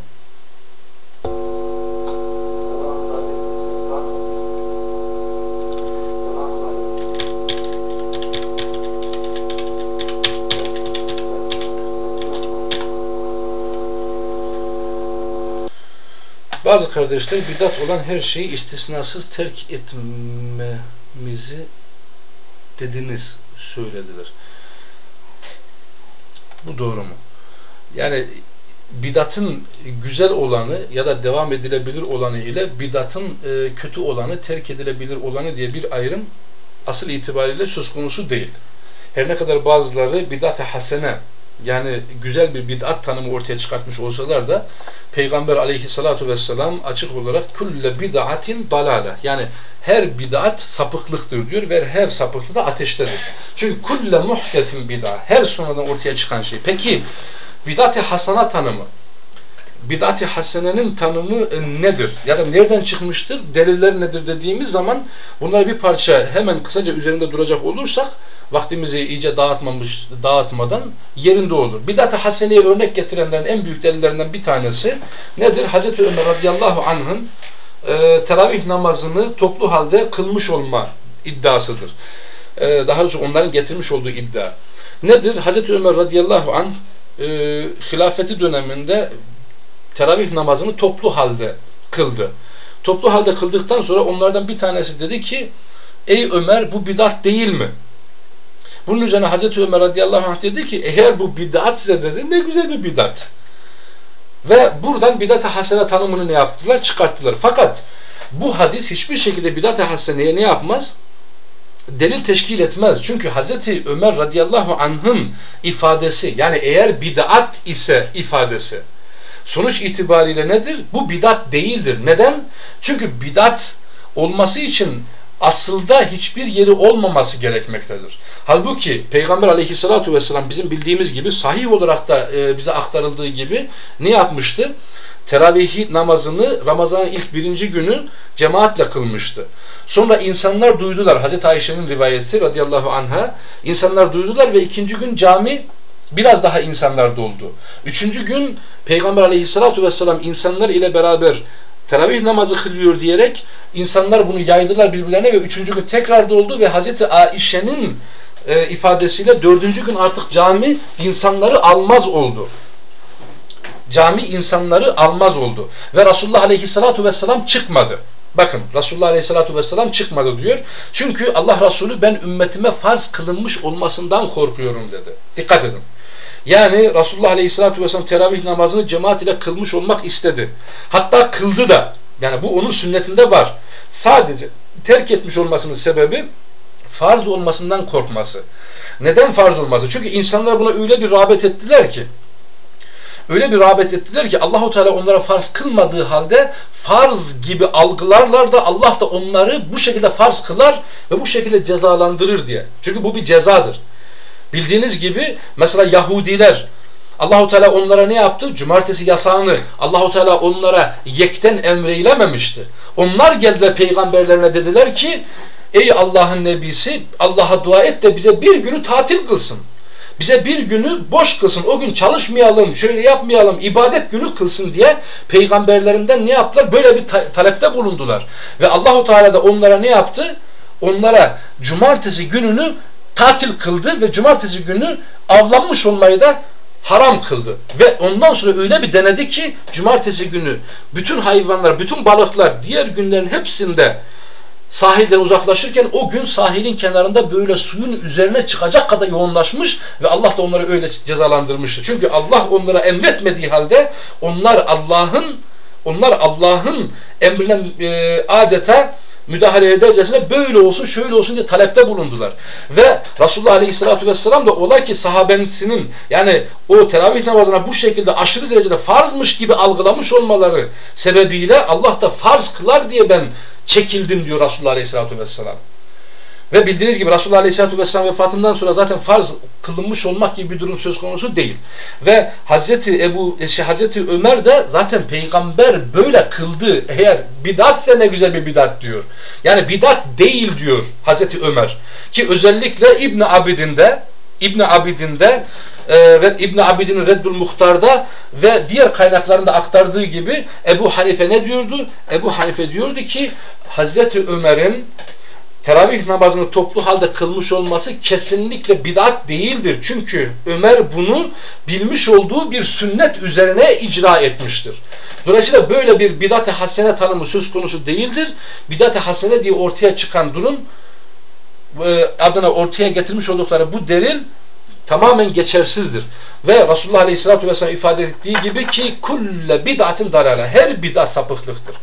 Bazı kardeşler bidat olan her şeyi istisnasız terk etmemizi dediniz, söylediler. Bu doğru mu? Yani bidatın güzel olanı ya da devam edilebilir olanı ile bidatın e, kötü olanı, terk edilebilir olanı diye bir ayrım asıl itibariyle söz konusu değil. Her ne kadar bazıları bidat-ı hasene yani güzel bir bid'at tanımı ortaya çıkartmış olsalar da Peygamber aleyhissalatu vesselam açık olarak külle bid'atin dalale yani her bid'at sapıklıktır diyor ve her sapıklık da ateştedir. Çünkü kulle muhdesin bid'a her sonradan ortaya çıkan şey. Peki bid'at-i hasana tanımı bid'at-i hasenenin tanımı e, nedir? Ya da nereden çıkmıştır? Deliller nedir dediğimiz zaman bunları bir parça hemen kısaca üzerinde duracak olursak vaktimizi iyice dağıtmamış, dağıtmadan yerinde olur. Bidat-ı haseneye örnek getirenlerin en büyük delillerinden bir tanesi nedir? Hazreti Ömer radıyallahu anh'ın e, teravih namazını toplu halde kılmış olma iddiasıdır. E, daha doğrusu onların getirmiş olduğu iddia. Nedir? Hazreti Ömer radıyallahu anh e, hilafeti döneminde teravih namazını toplu halde kıldı. Toplu halde kıldıktan sonra onlardan bir tanesi dedi ki Ey Ömer bu bidat değil mi? Bunun üzerine Hazreti Ömer radıyallahu anh dedi ki eğer bu bid'atse dedi ne güzel bir bid'at. Ve buradan bid'at-ı hasene tanımını ne yaptılar? Çıkarttılar. Fakat bu hadis hiçbir şekilde bid'at-ı haseneye ne yapmaz? delil teşkil etmez. Çünkü Hazreti Ömer radıyallahu anh'ın ifadesi yani eğer bid'at ise ifadesi sonuç itibariyle nedir? Bu bidat değildir. Neden? Çünkü bidat olması için aslında hiçbir yeri olmaması gerekmektedir. Halbuki Peygamber aleyhissalatu vesselam bizim bildiğimiz gibi sahih olarak da e, bize aktarıldığı gibi ne yapmıştı? Teravih namazını Ramazan'ın ilk birinci günü cemaatle kılmıştı. Sonra insanlar duydular. Hazreti Ayşe'nin rivayeti radıyallahu anha. insanlar duydular ve ikinci gün cami biraz daha insanlar doldu. Üçüncü gün Peygamber aleyhissalatu vesselam insanlar ile beraber teravih namazı kılıyor diyerek insanlar bunu yaydılar birbirlerine ve üçüncü gün tekrar doldu ve Hazreti Ayşe'nin e, ifadesiyle dördüncü gün artık cami insanları almaz oldu. Cami insanları almaz oldu. Ve Resulullah Aleyhisselatü Vesselam çıkmadı. Bakın Resulullah Aleyhisselatü Vesselam çıkmadı diyor. Çünkü Allah Resulü ben ümmetime farz kılınmış olmasından korkuyorum dedi. Dikkat edin. Yani Resulullah Aleyhisselatü Vesselam teravih namazını cemaat ile kılmış olmak istedi. Hatta kıldı da. Yani bu onun sünnetinde var. Sadece terk etmiş olmasının sebebi farz olmasından korkması. Neden farz olması? Çünkü insanlar buna öyle bir rağbet ettiler ki öyle bir rağbet ettiler ki Allahu Teala onlara farz kılmadığı halde farz gibi algılarlar da Allah da onları bu şekilde farz kılar ve bu şekilde cezalandırır diye. Çünkü bu bir cezadır. Bildiğiniz gibi mesela Yahudiler Allahu Teala onlara ne yaptı? Cumartesi yasağını Allahu Teala onlara yekten emreylememişti. Onlar geldiler peygamberlerine dediler ki Ey Allah'ın nebisi Allah'a dua et de bize bir günü tatil kılsın. Bize bir günü boş kılsın. O gün çalışmayalım, şöyle yapmayalım, ibadet günü kılsın diye peygamberlerinden ne yaptılar? Böyle bir ta talepte bulundular. Ve Allahu Teala da onlara ne yaptı? Onlara cumartesi gününü tatil kıldı ve cumartesi günü avlanmış olmayı da haram kıldı. Ve ondan sonra öyle bir denedi ki cumartesi günü bütün hayvanlar, bütün balıklar diğer günlerin hepsinde sahilden uzaklaşırken o gün sahilin kenarında böyle suyun üzerine çıkacak kadar yoğunlaşmış ve Allah da onları öyle cezalandırmıştı. Çünkü Allah onlara emretmediği halde onlar Allah'ın onlar Allah'ın emrine e, adeta müdahale edercesine böyle olsun şöyle olsun diye talepte bulundular. Ve Resulullah Aleyhisselatü Vesselam da ola ki sahabesinin yani o teravih namazına bu şekilde aşırı derecede farzmış gibi algılamış olmaları sebebiyle Allah da farz kılar diye ben çekildim diyor Resulullah Aleyhisselatü Vesselam. Ve bildiğiniz gibi Resulullah Aleyhisselatü Vesselam vefatından sonra zaten farz kılınmış olmak gibi bir durum söz konusu değil. Ve Hazreti Ebu şey, Hazreti Ömer de zaten peygamber böyle kıldı. Eğer bidatse ne güzel bir bidat diyor. Yani bidat değil diyor Hazreti Ömer. Ki özellikle İbn Abidin'de İbn Abidin'de e, İbn Abidin'in Reddül Muhtar'da ve diğer kaynaklarında aktardığı gibi Ebu Hanife ne diyordu? Ebu Hanife diyordu ki Hazreti Ömer'in teravih namazını toplu halde kılmış olması kesinlikle bidat değildir. Çünkü Ömer bunu bilmiş olduğu bir sünnet üzerine icra etmiştir. Dolayısıyla böyle bir bidat-ı hasene tanımı söz konusu değildir. Bidat-ı hasene diye ortaya çıkan durum e, adına ortaya getirmiş oldukları bu delil tamamen geçersizdir. Ve Resulullah Aleyhisselatü Vesselam ifade ettiği gibi ki kulle bid'atin dalala. Her bid'at sapıklıktır.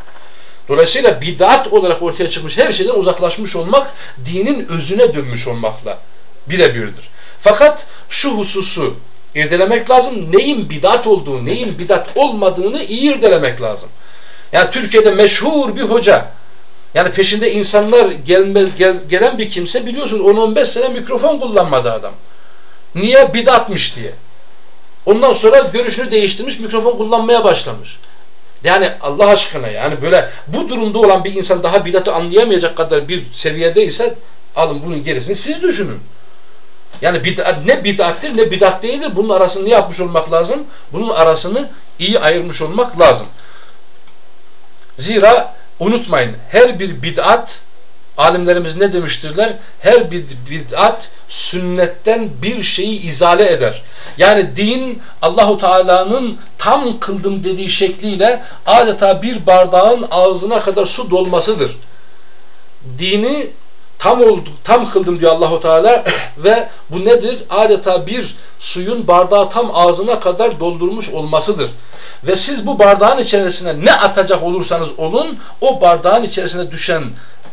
Dolayısıyla bid'at olarak ortaya çıkmış her şeyden uzaklaşmış olmak dinin özüne dönmüş olmakla birebirdir. Fakat şu hususu irdelemek lazım. Neyin bidat olduğu, neyin bidat olmadığını iyi irdelemek lazım. Yani Türkiye'de meşhur bir hoca yani peşinde insanlar gelme, gel, gelen bir kimse biliyorsunuz 10-15 sene mikrofon kullanmadı adam. Niye? Bidatmış diye. Ondan sonra görüşünü değiştirmiş, mikrofon kullanmaya başlamış. Yani Allah aşkına yani böyle bu durumda olan bir insan daha bidatı anlayamayacak kadar bir seviyedeyse alın bunun gerisini siz düşünün. Yani bid'at, ne bid'attir ne bidat değildir. Bunun arasını ne yapmış olmak lazım? Bunun arasını iyi ayırmış olmak lazım. Zira unutmayın her bir bid'at alimlerimiz ne demiştirler? Her bir bid'at sünnetten bir şeyi izale eder. Yani din Allahu Teala'nın tam kıldım dediği şekliyle adeta bir bardağın ağzına kadar su dolmasıdır. Dini tam oldu, tam kıldım diyor Allahu Teala ve bu nedir? Adeta bir suyun bardağı tam ağzına kadar doldurmuş olmasıdır. Ve siz bu bardağın içerisine ne atacak olursanız olun o bardağın içerisine düşen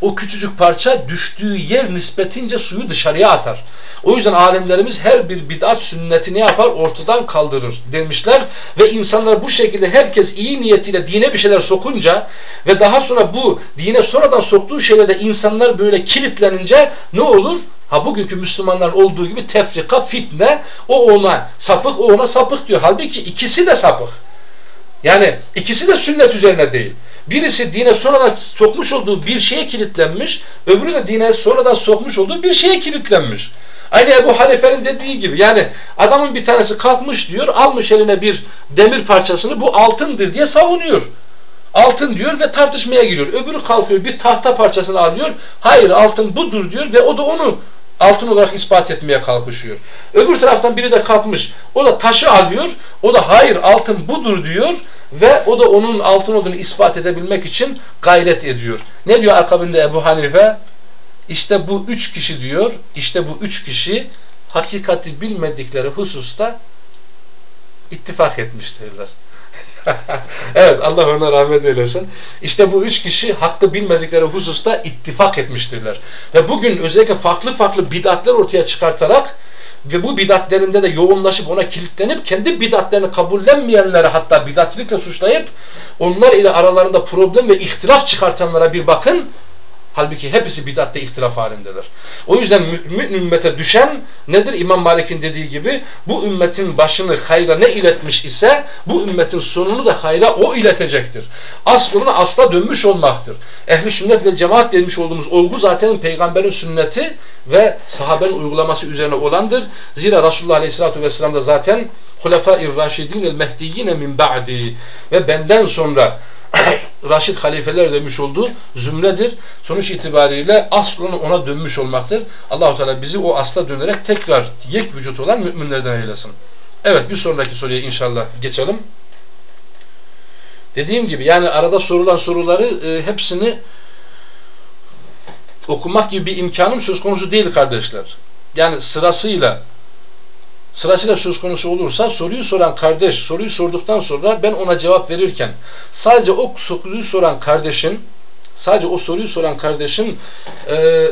o küçücük parça düştüğü yer nispetince suyu dışarıya atar. O yüzden alimlerimiz her bir bid'at sünneti ne yapar? Ortadan kaldırır demişler. Ve insanlar bu şekilde herkes iyi niyetiyle dine bir şeyler sokunca ve daha sonra bu dine sonradan soktuğu şeylerde insanlar böyle kilitlenince ne olur? Ha bugünkü Müslümanların olduğu gibi tefrika, fitne, o ona sapık, o ona sapık diyor. Halbuki ikisi de sapık. Yani ikisi de sünnet üzerine değil. Birisi dine sonradan sokmuş olduğu bir şeye kilitlenmiş, öbürü de dine sonradan sokmuş olduğu bir şeye kilitlenmiş. Aynı Ebu Hanife'nin dediği gibi yani adamın bir tanesi kalkmış diyor, almış eline bir demir parçasını bu altındır diye savunuyor. Altın diyor ve tartışmaya giriyor. Öbürü kalkıyor bir tahta parçasını alıyor. Hayır altın budur diyor ve o da onu altın olarak ispat etmeye kalkışıyor. Öbür taraftan biri de kalkmış. O da taşı alıyor. O da hayır altın budur diyor ve o da onun altın olduğunu ispat edebilmek için gayret ediyor. Ne diyor akabinde Ebu Hanife? İşte bu üç kişi diyor, işte bu üç kişi hakikati bilmedikleri hususta ittifak etmiştirler. evet Allah ona rahmet eylesin. İşte bu üç kişi hakkı bilmedikleri hususta ittifak etmiştirler. Ve bugün özellikle farklı farklı bidatler ortaya çıkartarak ve bu bidatlerinde de yoğunlaşıp ona kilitlenip kendi bidatlerini kabullenmeyenlere hatta bidatçılıkla suçlayıp onlar ile aralarında problem ve ihtilaf çıkartanlara bir bakın Halbuki hepsi bidatte ihtilaf halindedir. O yüzden mümin ümmete düşen nedir? İmam Malik'in dediği gibi bu ümmetin başını hayra ne iletmiş ise bu ümmetin sonunu da hayra o iletecektir. Aslına asla dönmüş olmaktır. Ehli sünnet ve cemaat demiş olduğumuz olgu zaten peygamberin sünneti ve sahabenin uygulaması üzerine olandır. Zira Resulullah Aleyhisselatü Vesselam da zaten Hulefâ-i Raşidîn el Mehdiyyine min ba'di ve benden sonra Raşid halifeler demiş olduğu zümredir. Sonuç itibariyle aslını ona dönmüş olmaktır. Allahu Teala bizi o asla dönerek tekrar yek vücut olan müminlerden eylesin. Evet bir sonraki soruya inşallah geçelim. Dediğim gibi yani arada sorulan soruları e, hepsini okumak gibi bir imkanım söz konusu değil kardeşler. Yani sırasıyla sırasıyla söz konusu olursa soruyu soran kardeş soruyu sorduktan sonra ben ona cevap verirken sadece o soruyu soran kardeşin sadece o soruyu soran kardeşin e,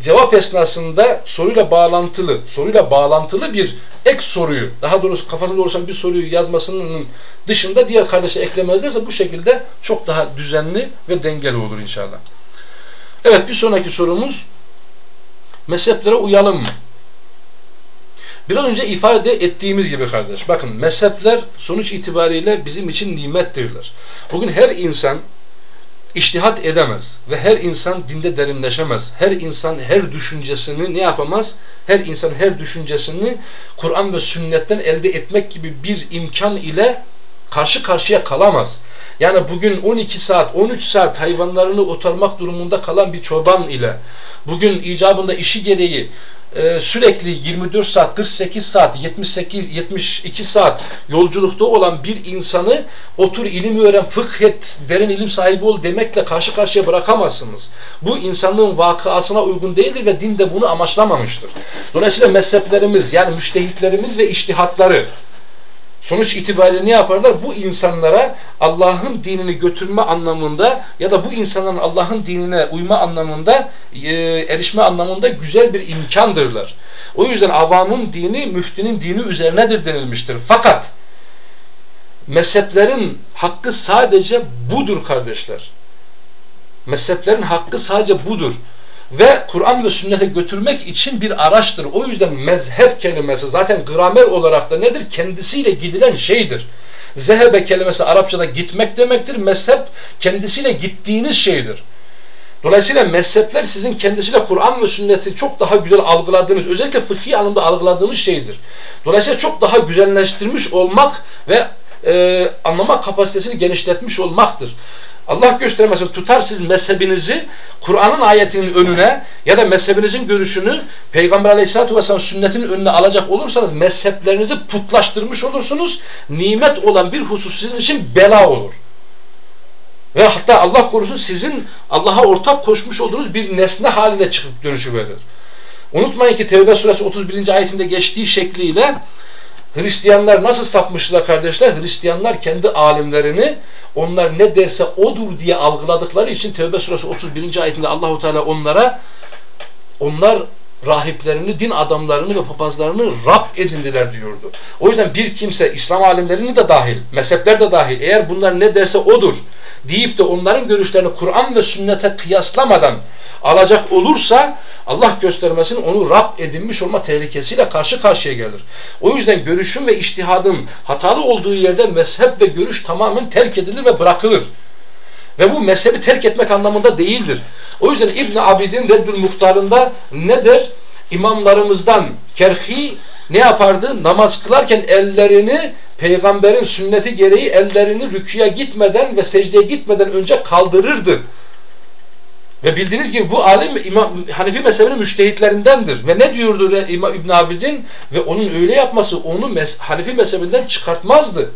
cevap esnasında soruyla bağlantılı soruyla bağlantılı bir ek soruyu daha doğrusu kafasında oluşan bir soruyu yazmasının dışında diğer kardeşe eklemezlerse bu şekilde çok daha düzenli ve dengeli olur inşallah. Evet bir sonraki sorumuz mezheplere uyalım mı? Biraz önce ifade ettiğimiz gibi kardeş. Bakın mezhepler sonuç itibariyle bizim için nimettirler. Bugün her insan iştihat edemez ve her insan dinde derinleşemez. Her insan her düşüncesini ne yapamaz? Her insan her düşüncesini Kur'an ve sünnetten elde etmek gibi bir imkan ile karşı karşıya kalamaz. Yani bugün 12 saat, 13 saat hayvanlarını otarmak durumunda kalan bir çoban ile bugün icabında işi gereği e, sürekli 24 saat, 48 saat, 78, 72 saat yolculukta olan bir insanı otur ilim öğren, fıkh et, derin ilim sahibi ol demekle karşı karşıya bırakamazsınız. Bu insanlığın vakıasına uygun değildir ve din de bunu amaçlamamıştır. Dolayısıyla mezheplerimiz yani müştehitlerimiz ve iştihatları Sonuç itibariyle ne yaparlar? Bu insanlara Allah'ın dinini götürme anlamında ya da bu insanların Allah'ın dinine uyma anlamında, e, erişme anlamında güzel bir imkandırlar. O yüzden avamın dini müftinin dini üzerinedir denilmiştir. Fakat mezheplerin hakkı sadece budur kardeşler. Mezheplerin hakkı sadece budur ve Kur'an ve sünnete götürmek için bir araçtır. O yüzden mezhep kelimesi zaten gramer olarak da nedir? Kendisiyle gidilen şeydir. Zehebe kelimesi Arapçada gitmek demektir. Mezhep kendisiyle gittiğiniz şeydir. Dolayısıyla mezhepler sizin kendisiyle Kur'an ve sünneti çok daha güzel algıladığınız, özellikle fıkhi anlamda algıladığınız şeydir. Dolayısıyla çok daha güzelleştirmiş olmak ve e, anlama kapasitesini genişletmiş olmaktır. Allah göstermesin tutar siz mezhebinizi Kur'an'ın ayetinin önüne ya da mezhebinizin görüşünü Peygamber Aleyhisselatü Vesselam sünnetinin önüne alacak olursanız mezheplerinizi putlaştırmış olursunuz. Nimet olan bir husus sizin için bela olur. Ve hatta Allah korusun sizin Allah'a ortak koşmuş olduğunuz bir nesne haline çıkıp dönüşü verir. Unutmayın ki Tevbe suresi 31. ayetinde geçtiği şekliyle Hristiyanlar nasıl sapmışlar kardeşler? Hristiyanlar kendi alimlerini onlar ne derse odur diye algıladıkları için Tevbe suresi 31. ayetinde Allahu Teala onlara onlar rahiplerini, din adamlarını ve papazlarını Rab edindiler diyordu. O yüzden bir kimse İslam alimlerini de dahil, mezhepler de dahil eğer bunlar ne derse odur deyip de onların görüşlerini Kur'an ve sünnete kıyaslamadan alacak olursa Allah göstermesin onu Rab edinmiş olma tehlikesiyle karşı karşıya gelir. O yüzden görüşün ve iştihadın hatalı olduğu yerde mezhep ve görüş tamamen terk edilir ve bırakılır. Ve bu mezhebi terk etmek anlamında değildir. O yüzden İbn Abidin Reddül Muhtar'ında ne der? İmamlarımızdan kerhi ne yapardı? Namaz kılarken ellerini peygamberin sünneti gereği ellerini rüküye gitmeden ve secdeye gitmeden önce kaldırırdı. Ve bildiğiniz gibi bu alim İmam, Hanefi mezhebinin müştehitlerindendir. Ve ne diyordu İmam İbn Abidin? Ve onun öyle yapması onu mez, Hanefi mezhebinden çıkartmazdı.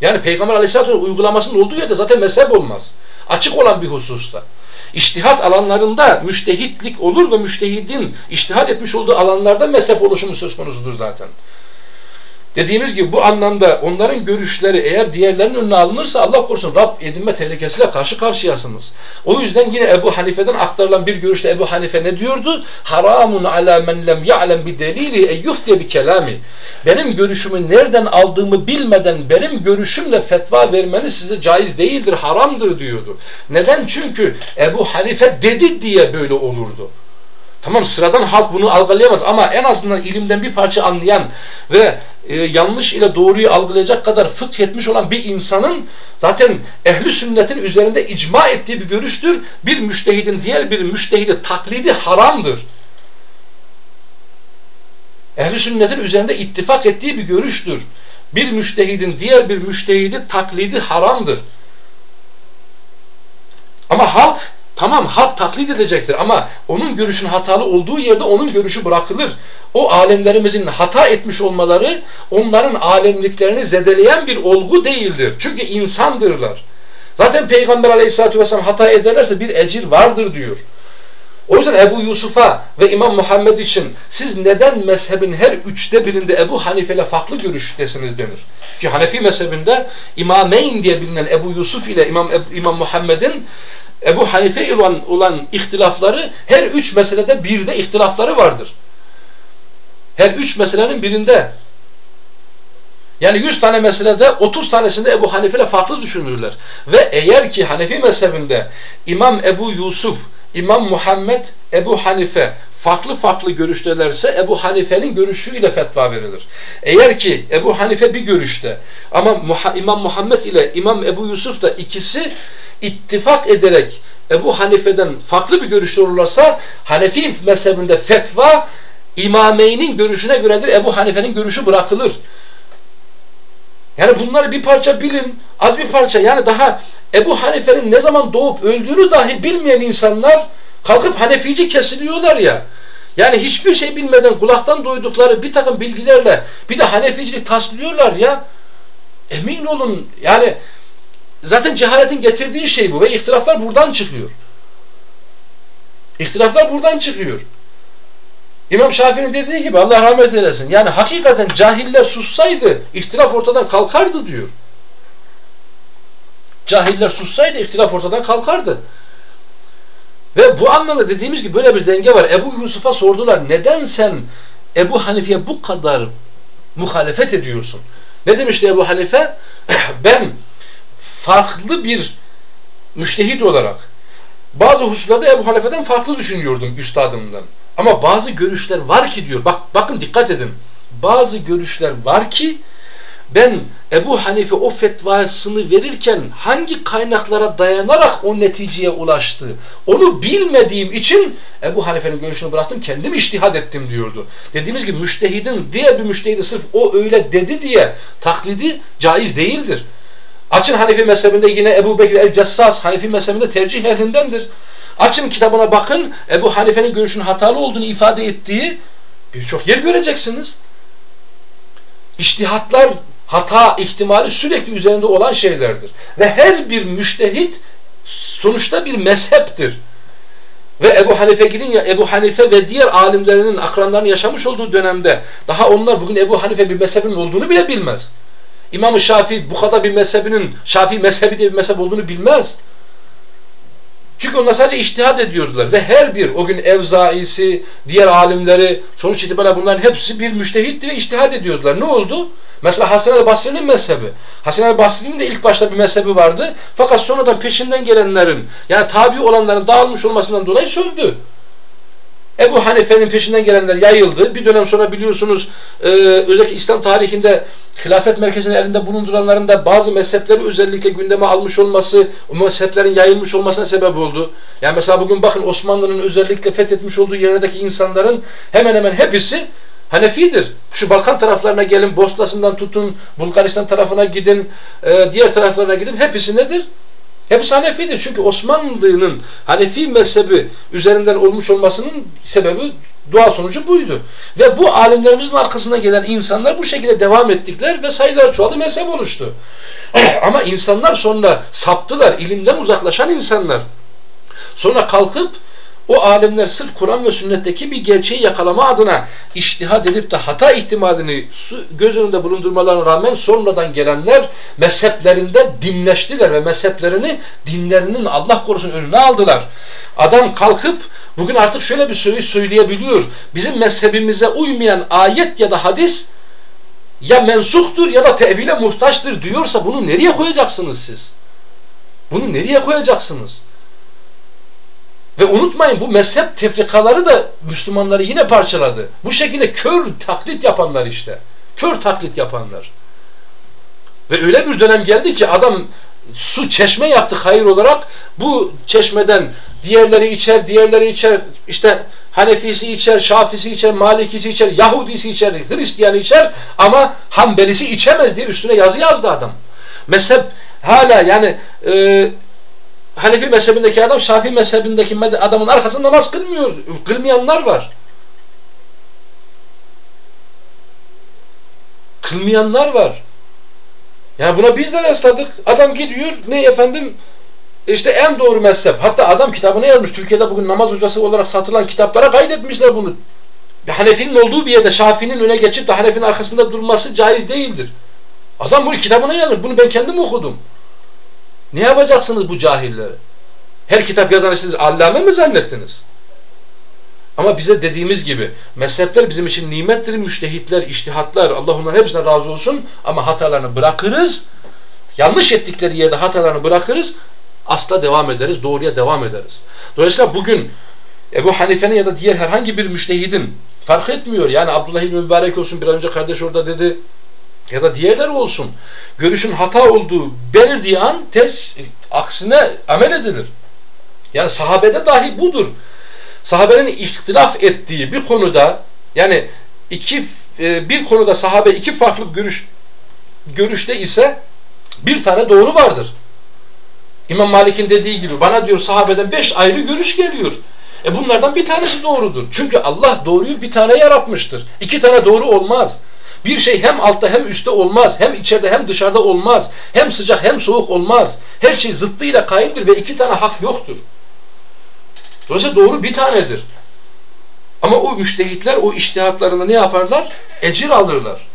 Yani Peygamber Aleyhisselatü uygulamasının olduğu yerde zaten mezhep olmaz. Açık olan bir hususta. İçtihat alanlarında müştehitlik olur ve müştehidin içtihat etmiş olduğu alanlarda mezhep oluşumu söz konusudur zaten. Dediğimiz gibi bu anlamda onların görüşleri eğer diğerlerinin önüne alınırsa Allah korusun Rab edinme tehlikesiyle karşı karşıyasınız. O yüzden yine Ebu Hanife'den aktarılan bir görüşte Ebu Hanife ne diyordu? Haramun ala men lem ya'lem bi delili e yufte bi kelami. Benim görüşümü nereden aldığımı bilmeden benim görüşümle fetva vermeniz size caiz değildir, haramdır diyordu. Neden? Çünkü Ebu Hanife dedi diye böyle olurdu. Tamam sıradan halk bunu algılayamaz ama en azından ilimden bir parça anlayan ve e, yanlış ile doğruyu algılayacak kadar fıkh etmiş olan bir insanın zaten ehli sünnetin üzerinde icma ettiği bir görüştür. Bir müştehidin diğer bir müştehidi taklidi haramdır. Ehli sünnetin üzerinde ittifak ettiği bir görüştür. Bir müştehidin diğer bir müştehidi taklidi haramdır. Ama halk Tamam halk taklit edecektir ama onun görüşün hatalı olduğu yerde onun görüşü bırakılır. O alemlerimizin hata etmiş olmaları onların alemliklerini zedeleyen bir olgu değildir. Çünkü insandırlar. Zaten Peygamber aleyhissalatü vesselam hata ederlerse bir ecir vardır diyor. O yüzden Ebu Yusuf'a ve İmam Muhammed için siz neden mezhebin her üçte birinde Ebu Hanife ile farklı görüştesiniz denir. Ki Hanefi mezhebinde İmameyn diye bilinen Ebu Yusuf ile İmam, İmam Muhammed'in Ebu Hanife olan, olan ihtilafları her üç meselede birde ihtilafları vardır. Her üç meselenin birinde. Yani yüz tane meselede otuz tanesinde Ebu Hanife ile farklı düşünürler. Ve eğer ki Hanefi mezhebinde İmam Ebu Yusuf, İmam Muhammed, Ebu Hanife farklı farklı görüştelerse Ebu Hanife'nin görüşüyle fetva verilir. Eğer ki Ebu Hanife bir görüşte ama İmam Muhammed ile İmam Ebu Yusuf da ikisi ittifak ederek Ebu Hanife'den farklı bir görüşte olurlarsa Hanefi mezhebinde fetva İmameynin görüşüne göredir. Ebu Hanife'nin görüşü bırakılır. Yani bunları bir parça bilin, az bir parça. Yani daha Ebu Hanife'nin ne zaman doğup öldüğünü dahi bilmeyen insanlar kalkıp Hanefici kesiliyorlar ya. Yani hiçbir şey bilmeden kulaktan duydukları bir takım bilgilerle bir de Haneficilik taslıyorlar ya. Emin olun yani Zaten cehaletin getirdiği şey bu ve ihtilaflar buradan çıkıyor. İhtilaflar buradan çıkıyor. İmam Şafii'nin dediği gibi Allah rahmet eylesin. Yani hakikaten cahiller sussaydı ihtilaf ortadan kalkardı diyor. Cahiller sussaydı ihtilaf ortadan kalkardı. Ve bu anlamda dediğimiz gibi böyle bir denge var. Ebu Yusuf'a sordular. Neden sen Ebu Hanife'ye bu kadar muhalefet ediyorsun? Ne demişti Ebu Hanife? ben farklı bir müştehit olarak bazı hususlarda Ebu Hanife'den farklı düşünüyordum üstadımdan. Ama bazı görüşler var ki diyor. Bak bakın dikkat edin. Bazı görüşler var ki ben Ebu Hanife o fetvasını verirken hangi kaynaklara dayanarak o neticeye ulaştı onu bilmediğim için Ebu Hanife'nin görüşünü bıraktım kendim iştihad ettim diyordu. Dediğimiz gibi müştehidin diğer bir müştehidi sırf o öyle dedi diye taklidi caiz değildir. Açın Hanefi mezhebinde yine Ebu Bekir el-Cessas Hanefi mezhebinde tercih ehlindendir. Açın kitabına bakın Ebu Hanife'nin görüşünün hatalı olduğunu ifade ettiği birçok yer göreceksiniz. İştihatlar hata ihtimali sürekli üzerinde olan şeylerdir. Ve her bir müştehit sonuçta bir mezheptir. Ve Ebu Hanife gidin ya Ebu Hanife ve diğer alimlerinin akranlarının yaşamış olduğu dönemde daha onlar bugün Ebu Hanife bir mezhebinin olduğunu bile bilmez. İmam-ı Şafii bu kadar bir mezhebinin Şafii mezhebi diye bir mezhep olduğunu bilmez. Çünkü onlar sadece iştihad ediyordular ve her bir o gün Evzaisi, diğer alimleri sonuç itibariyle bunların hepsi bir müştehitti ve iştihad ediyordular. Ne oldu? Mesela Hasan el-Basri'nin mezhebi. Hasan el-Basri'nin de ilk başta bir mezhebi vardı. Fakat sonradan peşinden gelenlerin yani tabi olanların dağılmış olmasından dolayı söndü. Ebu Hanife'nin peşinden gelenler yayıldı. Bir dönem sonra biliyorsunuz e, özellikle İslam tarihinde hilafet merkezinin elinde bulunduranların da bazı mezhepleri özellikle gündeme almış olması, o mezheplerin yayılmış olmasına sebep oldu. Yani mesela bugün bakın Osmanlı'nın özellikle fethetmiş olduğu yerlerdeki insanların hemen hemen hepsi Hanefidir. Şu Balkan taraflarına gelin, Bosna'sından tutun, Bulgaristan tarafına gidin, e, diğer taraflarına gidin. Hepsi nedir? Hepsi Hanefidir. Çünkü Osmanlı'nın Hanefi mezhebi üzerinden olmuş olmasının sebebi doğal sonucu buydu. Ve bu alimlerimizin arkasına gelen insanlar bu şekilde devam ettikler ve sayılar çoğaldı, mezhep oluştu. Ama insanlar sonra saptılar, ilimden uzaklaşan insanlar. Sonra kalkıp o alimler sırf Kur'an ve sünnetteki bir gerçeği yakalama adına iştihad edip de hata ihtimalini göz önünde bulundurmalarına rağmen sonradan gelenler mezheplerinde dinleştiler ve mezheplerini dinlerinin Allah korusun önüne aldılar. Adam kalkıp bugün artık şöyle bir söz söyleyebiliyor. Bizim mezhebimize uymayan ayet ya da hadis ya mensuktur ya da tevhile muhtaçtır diyorsa bunu nereye koyacaksınız siz? Bunu nereye koyacaksınız? Ve unutmayın bu mezhep tefrikaları da Müslümanları yine parçaladı. Bu şekilde kör taklit yapanlar işte. Kör taklit yapanlar. Ve öyle bir dönem geldi ki adam su çeşme yaptı hayır olarak. Bu çeşmeden diğerleri içer, diğerleri içer. İşte Hanefisi içer, Şafisi içer, Malikisi içer, Yahudisi içer, Hristiyanı içer ama Hanbelisi içemez diye üstüne yazı yazdı adam. Mezhep hala yani e, Hanefi mezhebindeki adam Şafii mezhebindeki adamın arkasında namaz kılmıyor. Kılmayanlar var. Kılmayanlar var. Yani buna biz de rastladık. Adam gidiyor ne efendim işte en doğru mezhep. Hatta adam kitabını yazmış. Türkiye'de bugün namaz hocası olarak satılan kitaplara kaydetmişler bunu. Bir Hanefi'nin olduğu bir yerde Şafii'nin öne geçip de Hanefi'nin arkasında durması caiz değildir. Adam bunu kitabına yazmış. Bunu ben kendim okudum. Ne yapacaksınız bu cahilleri? Her kitap yazanı siz allame mi zannettiniz? Ama bize dediğimiz gibi mezhepler bizim için nimettir, müştehitler, iştihatlar, Allah onların hepsine razı olsun ama hatalarını bırakırız. Yanlış ettikleri yerde hatalarını bırakırız. Asla devam ederiz, doğruya devam ederiz. Dolayısıyla bugün Ebu Hanife'nin ya da diğer herhangi bir müştehidin fark etmiyor. Yani Abdullah İbni Mübarek olsun bir önce kardeş orada dedi ya da diğerleri olsun görüşün hata olduğu belirdiği an ters aksine amel edilir. Yani sahabede dahi budur. Sahabenin ihtilaf ettiği bir konuda yani iki e, bir konuda sahabe iki farklı görüş görüşte ise bir tane doğru vardır. İmam Malik'in dediği gibi bana diyor sahabeden beş ayrı görüş geliyor. E bunlardan bir tanesi doğrudur. Çünkü Allah doğruyu bir tane yaratmıştır. İki tane doğru olmaz. Bir şey hem altta hem üstte olmaz. Hem içeride hem dışarıda olmaz. Hem sıcak hem soğuk olmaz. Her şey zıttıyla kayımdır ve iki tane hak yoktur. Dolayısıyla doğru bir tanedir. Ama o müştehitler o iştihatlarında ne yaparlar? Ecir alırlar.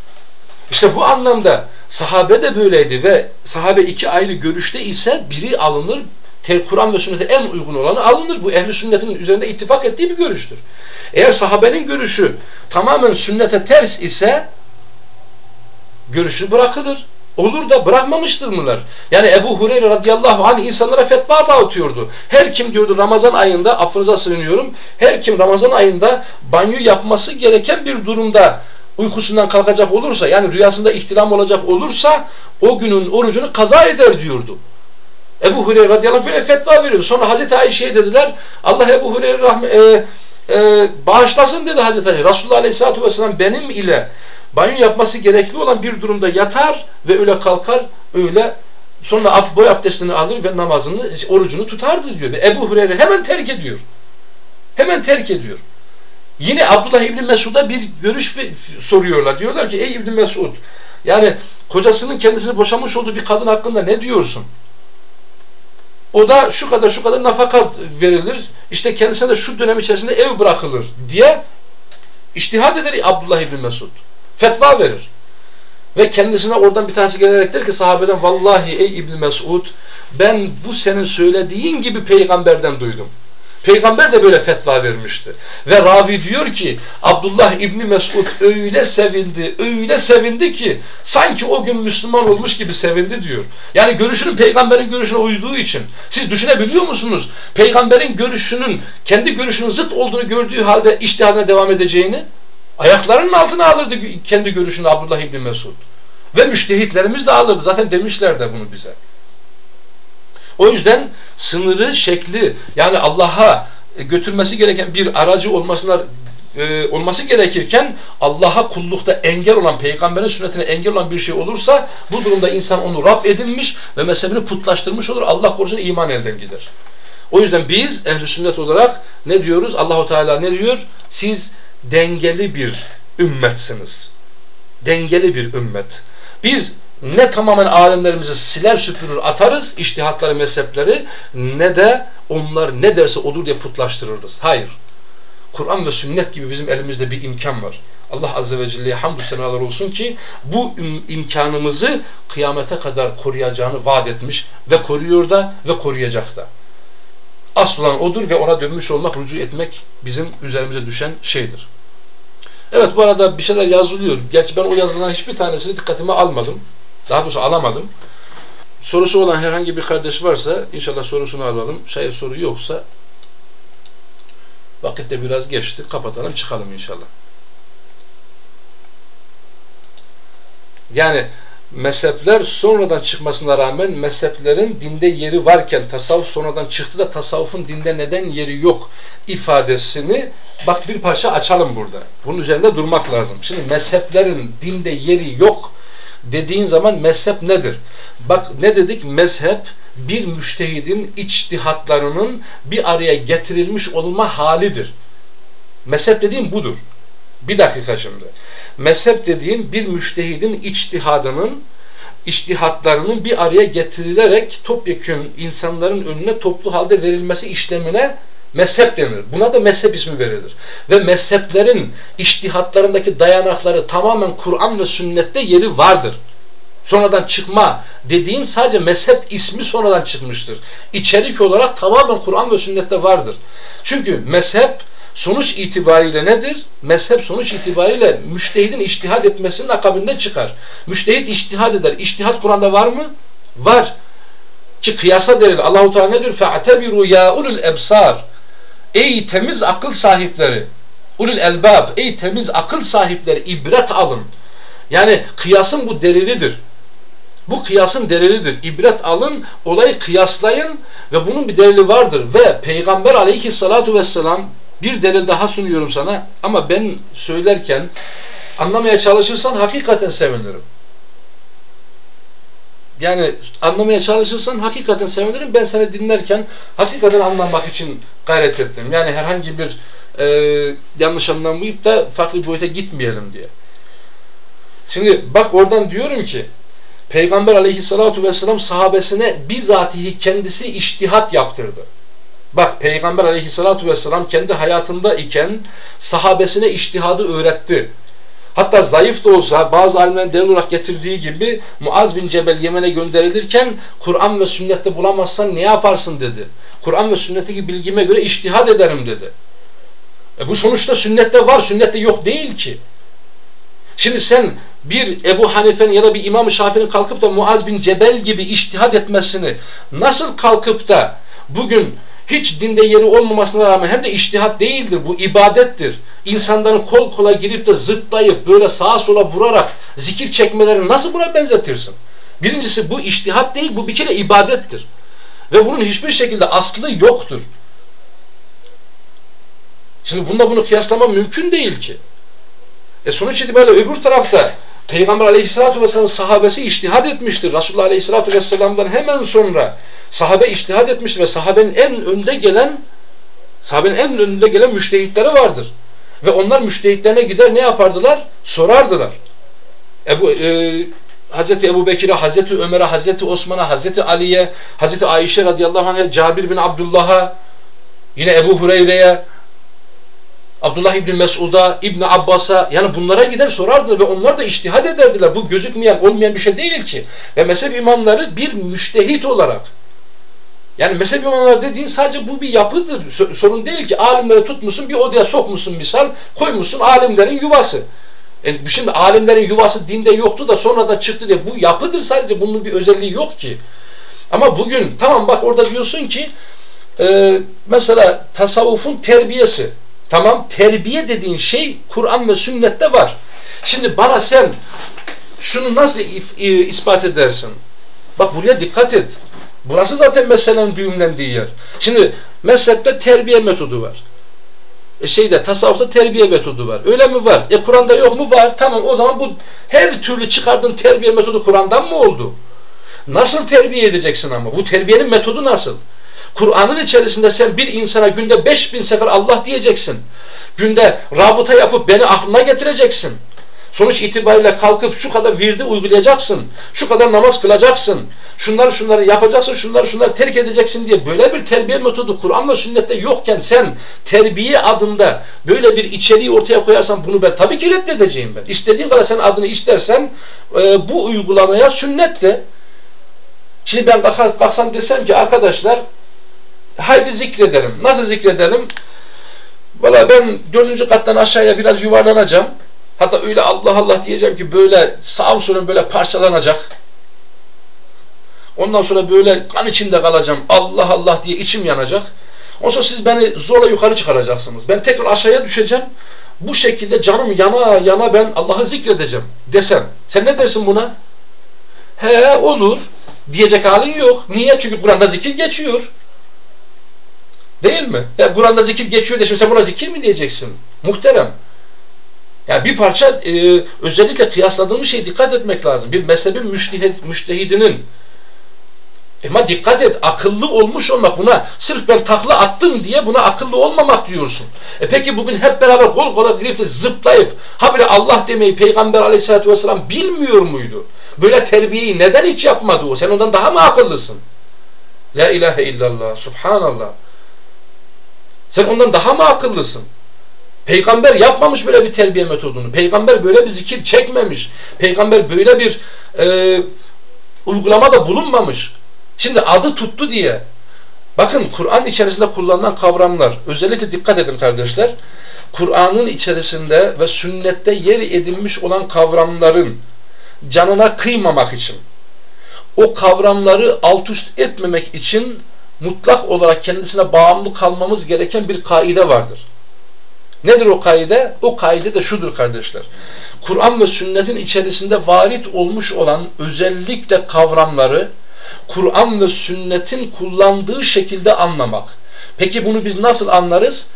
İşte bu anlamda sahabe de böyleydi ve sahabe iki ayrı görüşte ise biri alınır, Kur'an ve sünnete en uygun olanı alınır. Bu ehli sünnetin üzerinde ittifak ettiği bir görüştür. Eğer sahabenin görüşü tamamen sünnete ters ise görüşü bırakılır. Olur da bırakmamıştır mılar? Yani Ebu Hureyre radıyallahu anh insanlara fetva dağıtıyordu. Her kim diyordu Ramazan ayında, affınıza sığınıyorum, her kim Ramazan ayında banyo yapması gereken bir durumda uykusundan kalkacak olursa, yani rüyasında ihtilam olacak olursa, o günün orucunu kaza eder diyordu. Ebu Hureyre radıyallahu anh böyle fetva veriyordu. Sonra Hazreti Ayşe'ye dediler, Allah Ebu Hureyre rahme, e, e, bağışlasın dedi Hazreti Ayşe. Resulullah aleyhissalatu vesselam benim ile banyo yapması gerekli olan bir durumda yatar ve öyle kalkar, öyle sonra boy abdestini alır ve namazını, orucunu tutardı diyor. Ve Ebu Hureyre hemen terk ediyor. Hemen terk ediyor. Yine Abdullah İbni Mesud'a bir görüş soruyorlar. Diyorlar ki ey İbni Mesud yani kocasının kendisini boşamış olduğu bir kadın hakkında ne diyorsun? O da şu kadar şu kadar nafaka verilir işte kendisine de şu dönem içerisinde ev bırakılır diye iştihad eder Abdullah İbni Mesud. Fetva verir. Ve kendisine oradan bir tanesi gelerek der ki sahabeden vallahi ey İbni Mesud ben bu senin söylediğin gibi peygamberden duydum. Peygamber de böyle fetva vermişti. Ve ravi diyor ki Abdullah İbni Mesud öyle sevindi, öyle sevindi ki sanki o gün Müslüman olmuş gibi sevindi diyor. Yani görüşünün peygamberin görüşüne uyduğu için. Siz düşünebiliyor musunuz? Peygamberin görüşünün kendi görüşünün zıt olduğunu gördüğü halde iştihadına devam edeceğini ayaklarının altına alırdı kendi görüşünü Abdullah İbni Mesud. Ve müştehitlerimiz de alırdı. Zaten demişler de bunu bize. O yüzden sınırı, şekli yani Allah'a götürmesi gereken bir aracı olmasına e, olması gerekirken Allah'a kullukta engel olan, peygamberin sünnetine engel olan bir şey olursa bu durumda insan onu Rab edinmiş ve mezhebini putlaştırmış olur. Allah korusun iman elden gider. O yüzden biz ehli sünnet olarak ne diyoruz? Allahu Teala ne diyor? Siz dengeli bir ümmetsiniz. Dengeli bir ümmet. Biz ne tamamen alemlerimizi siler süpürür atarız iştihatları mezhepleri ne de onlar ne derse olur diye putlaştırırız. Hayır. Kur'an ve sünnet gibi bizim elimizde bir imkan var. Allah Azze ve Celle'ye hamdü senalar olsun ki bu imkanımızı kıyamete kadar koruyacağını vaat etmiş ve koruyor da ve koruyacak da. Asıl olan odur ve ona dönmüş olmak, rücu etmek bizim üzerimize düşen şeydir. Evet bu arada bir şeyler yazılıyor. Gerçi ben o yazılan hiçbir tanesini dikkatime almadım. Daha doğrusu alamadım. Sorusu olan herhangi bir kardeş varsa inşallah sorusunu alalım. Şayet soru yoksa vakit de biraz geçti. Kapatalım çıkalım inşallah. Yani mezhepler sonradan çıkmasına rağmen mezheplerin dinde yeri varken tasavvuf sonradan çıktı da tasavvufun dinde neden yeri yok ifadesini bak bir parça açalım burada. Bunun üzerinde durmak lazım. Şimdi mezheplerin dinde yeri yok dediğin zaman mezhep nedir? Bak ne dedik? Mezhep bir müştehidin içtihatlarının bir araya getirilmiş olma halidir. Mezhep dediğim budur. Bir dakika şimdi. Mezhep dediğim bir müştehidin içtihadının içtihatlarının bir araya getirilerek topyekun insanların önüne toplu halde verilmesi işlemine mezhep denir. Buna da mezhep ismi verilir. Ve mezheplerin iştihatlarındaki dayanakları tamamen Kur'an ve sünnette yeri vardır. Sonradan çıkma dediğin sadece mezhep ismi sonradan çıkmıştır. İçerik olarak tamamen Kur'an ve sünnette vardır. Çünkü mezhep sonuç itibariyle nedir? Mezhep sonuç itibariyle müştehidin iştihad etmesinin akabinde çıkar. Müştehit iştihad eder. İştihad Kur'an'da var mı? Var. Ki kıyasa delil. Allahu Teala ne diyor? Fe'tebiru ya ulul ebsar. Ey temiz akıl sahipleri. Ulul elbab. Ey temiz akıl sahipleri ibret alın. Yani kıyasın bu delilidir. Bu kıyasın delilidir. İbret alın, olayı kıyaslayın ve bunun bir delili vardır. Ve Peygamber aleyhissalatu vesselam bir delil daha sunuyorum sana ama ben söylerken anlamaya çalışırsan hakikaten sevinirim. Yani anlamaya çalışırsan hakikaten sevinirim. Ben seni dinlerken hakikaten anlamak için gayret ettim. Yani herhangi bir e, yanlış anlamayıp da farklı boyuta gitmeyelim diye. Şimdi bak oradan diyorum ki Peygamber aleyhissalatu vesselam sahabesine bizatihi kendisi iştihat yaptırdı. Bak Peygamber aleyhissalatu vesselam kendi hayatında iken sahabesine iştihadı öğretti. Hatta zayıf da olsa bazı alimlerin delil olarak getirdiği gibi Muaz bin Cebel Yemen'e gönderilirken Kur'an ve sünnette bulamazsan ne yaparsın dedi. Kur'an ve sünnetteki bilgime göre iştihad ederim dedi. E bu sonuçta sünnette var, sünnette yok değil ki. Şimdi sen bir Ebu Hanife'nin ya da bir İmam-ı Şafii'nin kalkıp da Muaz bin Cebel gibi iştihad etmesini nasıl kalkıp da bugün hiç dinde yeri olmamasına rağmen hem de iştihat değildir. Bu ibadettir. İnsanların kol kola girip de zıplayıp böyle sağa sola vurarak zikir çekmelerini nasıl buna benzetirsin? Birincisi bu iştihat değil, bu bir kere ibadettir. Ve bunun hiçbir şekilde aslı yoktur. Şimdi bunda bunu kıyaslama mümkün değil ki. E sonuç itibariyle öbür tarafta Peygamber aleyhissalatü vesselam sahabesi iştihad etmiştir. Resulullah aleyhissalatü vesselam'dan hemen sonra sahabe iştihad etmiştir ve sahabenin en önde gelen sahabenin en önde gelen müştehitleri vardır. Ve onlar müştehitlerine gider ne yapardılar? Sorardılar. Ebu, e, Hazreti Ebu Bekir'e, Hazreti Ömer'e, Hazreti Osman'a, Hazreti Ali'ye, Hazreti Ayşe radıyallahu anh'a, Cabir bin Abdullah'a Yine Ebu Hureyre'ye, Abdullah İbni Mesud'a, İbni Abbas'a yani bunlara gider sorardılar ve onlar da iştihad ederdiler. Bu gözükmeyen, olmayan bir şey değil ki. Ve mezhep imamları bir müştehit olarak yani mezhep imamları dediğin sadece bu bir yapıdır. Sorun değil ki alimleri tutmuşsun bir odaya sokmuşsun misal koymuşsun alimlerin yuvası. E, şimdi alimlerin yuvası dinde yoktu da sonradan çıktı diye bu yapıdır sadece bunun bir özelliği yok ki. Ama bugün tamam bak orada diyorsun ki e, mesela tasavvufun terbiyesi tamam terbiye dediğin şey Kur'an ve sünnette var. Şimdi bana sen şunu nasıl ispat edersin? Bak buraya dikkat et. Burası zaten meselenin düğümlendiği yer. Şimdi mezhepte terbiye metodu var. E şeyde tasavvufta terbiye metodu var. Öyle mi var? E Kur'an'da yok mu? Var. Tamam o zaman bu her türlü çıkardığın terbiye metodu Kur'an'dan mı oldu? Nasıl terbiye edeceksin ama? Bu terbiyenin metodu nasıl? Kur'an'ın içerisinde sen bir insana günde 5000 sefer Allah diyeceksin. Günde rabıta yapıp beni aklına getireceksin. Sonuç itibariyle kalkıp şu kadar virdi uygulayacaksın. Şu kadar namaz kılacaksın. Şunları şunları yapacaksın, şunları şunları terk edeceksin diye böyle bir terbiye metodu Kur'an'la sünnette yokken sen terbiye adında böyle bir içeriği ortaya koyarsan bunu ben tabii ki reddedeceğim ben. İstediğin kadar sen adını istersen e, bu uygulamaya sünnet de Şimdi ben kalksam desem ki arkadaşlar haydi zikredelim. Nasıl zikredelim? Valla ben dördüncü kattan aşağıya biraz yuvarlanacağım. Hatta öyle Allah Allah diyeceğim ki böyle sağım solum böyle parçalanacak. Ondan sonra böyle kan içinde kalacağım. Allah Allah diye içim yanacak. Ondan sonra siz beni zorla yukarı çıkaracaksınız. Ben tekrar aşağıya düşeceğim. Bu şekilde canım yana yana ben Allah'ı zikredeceğim desem. Sen ne dersin buna? He olur. Diyecek halin yok. Niye? Çünkü Kur'an'da zikir geçiyor. Değil mi? Ya Kur'an'da zikir geçiyor de şimdi sen buna zikir mi diyeceksin? Muhterem. Yani bir parça e, özellikle kıyasladığımız şeye dikkat etmek lazım. Bir mezhebin müştehid, müştehidinin ama dikkat et akıllı olmuş olmak buna sırf ben takla attım diye buna akıllı olmamak diyorsun. E peki bugün hep beraber kol kola girip de zıplayıp habire Allah demeyi Peygamber aleyhissalatü vesselam bilmiyor muydu? Böyle terbiyeyi neden hiç yapmadı o? Sen ondan daha mı akıllısın? La ilahe illallah, subhanallah. Sen ondan daha mı akıllısın? Peygamber yapmamış böyle bir terbiye metodunu. Peygamber böyle bir zikir çekmemiş. Peygamber böyle bir e, uygulamada bulunmamış. Şimdi adı tuttu diye bakın Kur'an içerisinde kullanılan kavramlar özellikle dikkat edin kardeşler. Kur'an'ın içerisinde ve sünnette yer edinmiş olan kavramların canına kıymamak için o kavramları alt üst etmemek için mutlak olarak kendisine bağımlı kalmamız gereken bir kaide vardır. Nedir o kaide? O kaide de şudur kardeşler. Kur'an ve sünnetin içerisinde varit olmuş olan özellikle kavramları Kur'an ve sünnetin kullandığı şekilde anlamak. Peki bunu biz nasıl anlarız?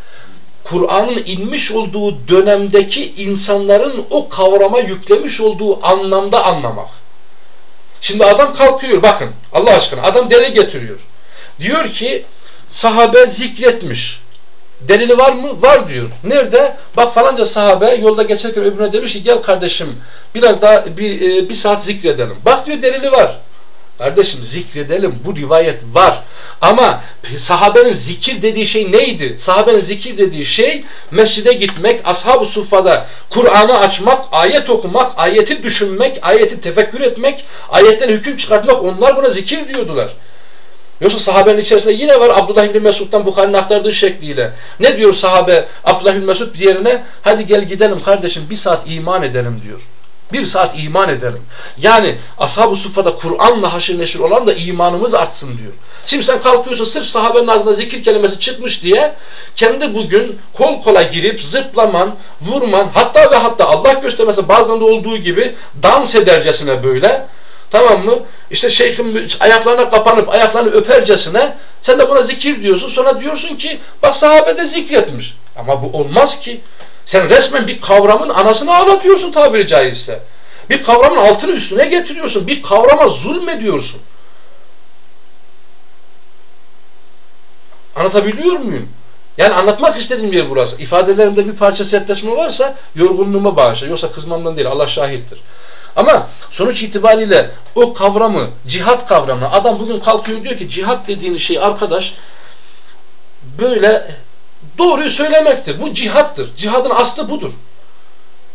Kur'an'ın inmiş olduğu dönemdeki insanların o kavrama yüklemiş olduğu anlamda anlamak. Şimdi adam kalkıyor bakın Allah aşkına adam deli getiriyor. Diyor ki sahabe zikretmiş. Delili var mı? Var diyor. Nerede? Bak falanca sahabe yolda geçerken öbürüne demiş ki gel kardeşim biraz daha bir, e, bir saat zikredelim. Bak diyor delili var. Kardeşim zikredelim. Bu rivayet var. Ama sahabenin zikir dediği şey neydi? Sahabenin zikir dediği şey mescide gitmek, ashab-ı suffada Kur'an'ı açmak, ayet okumak, ayeti düşünmek, ayeti tefekkür etmek, ayetten hüküm çıkartmak. Onlar buna zikir diyordular. Yoksa sahabenin içerisinde yine var Abdullah bin Mesud'dan Bukhari'nin aktardığı şekliyle. Ne diyor sahabe Abdullah bin Mesud diğerine? Hadi gel gidelim kardeşim bir saat iman edelim diyor. Bir saat iman edelim. Yani ashab-ı suffada Kur'an'la haşır neşir olan da imanımız artsın diyor. Şimdi sen kalkıyorsun sırf sahabenin ağzına zikir kelimesi çıkmış diye kendi bugün kol kola girip zıplaman, vurman hatta ve hatta Allah göstermese bazen de olduğu gibi dans edercesine böyle Tamam mı? İşte şeyhin ayaklarına kapanıp ayaklarını öpercesine sen de buna zikir diyorsun. Sonra diyorsun ki bak sahabe de zikretmiş. Ama bu olmaz ki. Sen resmen bir kavramın anasını ağlatıyorsun tabiri caizse. Bir kavramın altını üstüne getiriyorsun. Bir kavrama zulmediyorsun. Anlatabiliyor muyum? Yani anlatmak istediğim yer burası. İfadelerimde bir parça sertleşme varsa yorgunluğuma bağışla. Yoksa kızmamdan değil. Allah şahittir. Ama sonuç itibariyle o kavramı, cihat kavramını adam bugün kalkıyor diyor ki cihat dediğiniz şey arkadaş böyle doğruyu söylemektir. Bu cihattır. Cihadın aslı budur.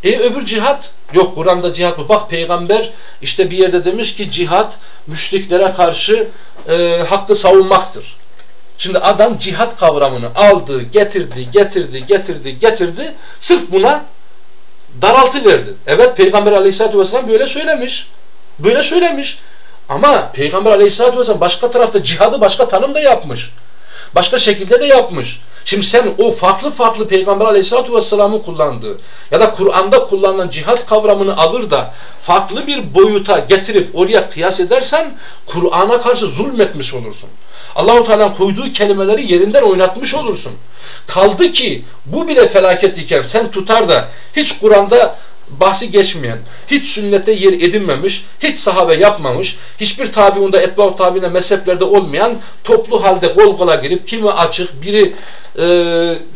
E öbür cihat? Yok Kur'an'da cihat bu. Bak peygamber işte bir yerde demiş ki cihat müşriklere karşı e, hakkı savunmaktır. Şimdi adam cihat kavramını aldı, getirdi, getirdi, getirdi, getirdi. Sırf buna daraltı verdi. Evet Peygamber aleyhissalatü vesselam böyle söylemiş. Böyle söylemiş. Ama Peygamber aleyhissalatü vesselam başka tarafta cihadı başka tanımda yapmış. Başka şekilde de yapmış. Şimdi sen o farklı farklı Peygamber Aleyhisselatü Vesselam'ın kullandığı ya da Kur'an'da kullanılan cihat kavramını alır da farklı bir boyuta getirip oraya kıyas edersen Kur'an'a karşı zulmetmiş olursun. Allahu Teala'nın koyduğu kelimeleri yerinden oynatmış olursun. Kaldı ki bu bile felaket iken sen tutar da hiç Kur'an'da bahsi geçmeyen, hiç sünnete yer edinmemiş, hiç sahabe yapmamış, hiçbir tabiunda etba'u tabiine mezheplerde olmayan toplu halde kol kola girip kimi açık, biri e,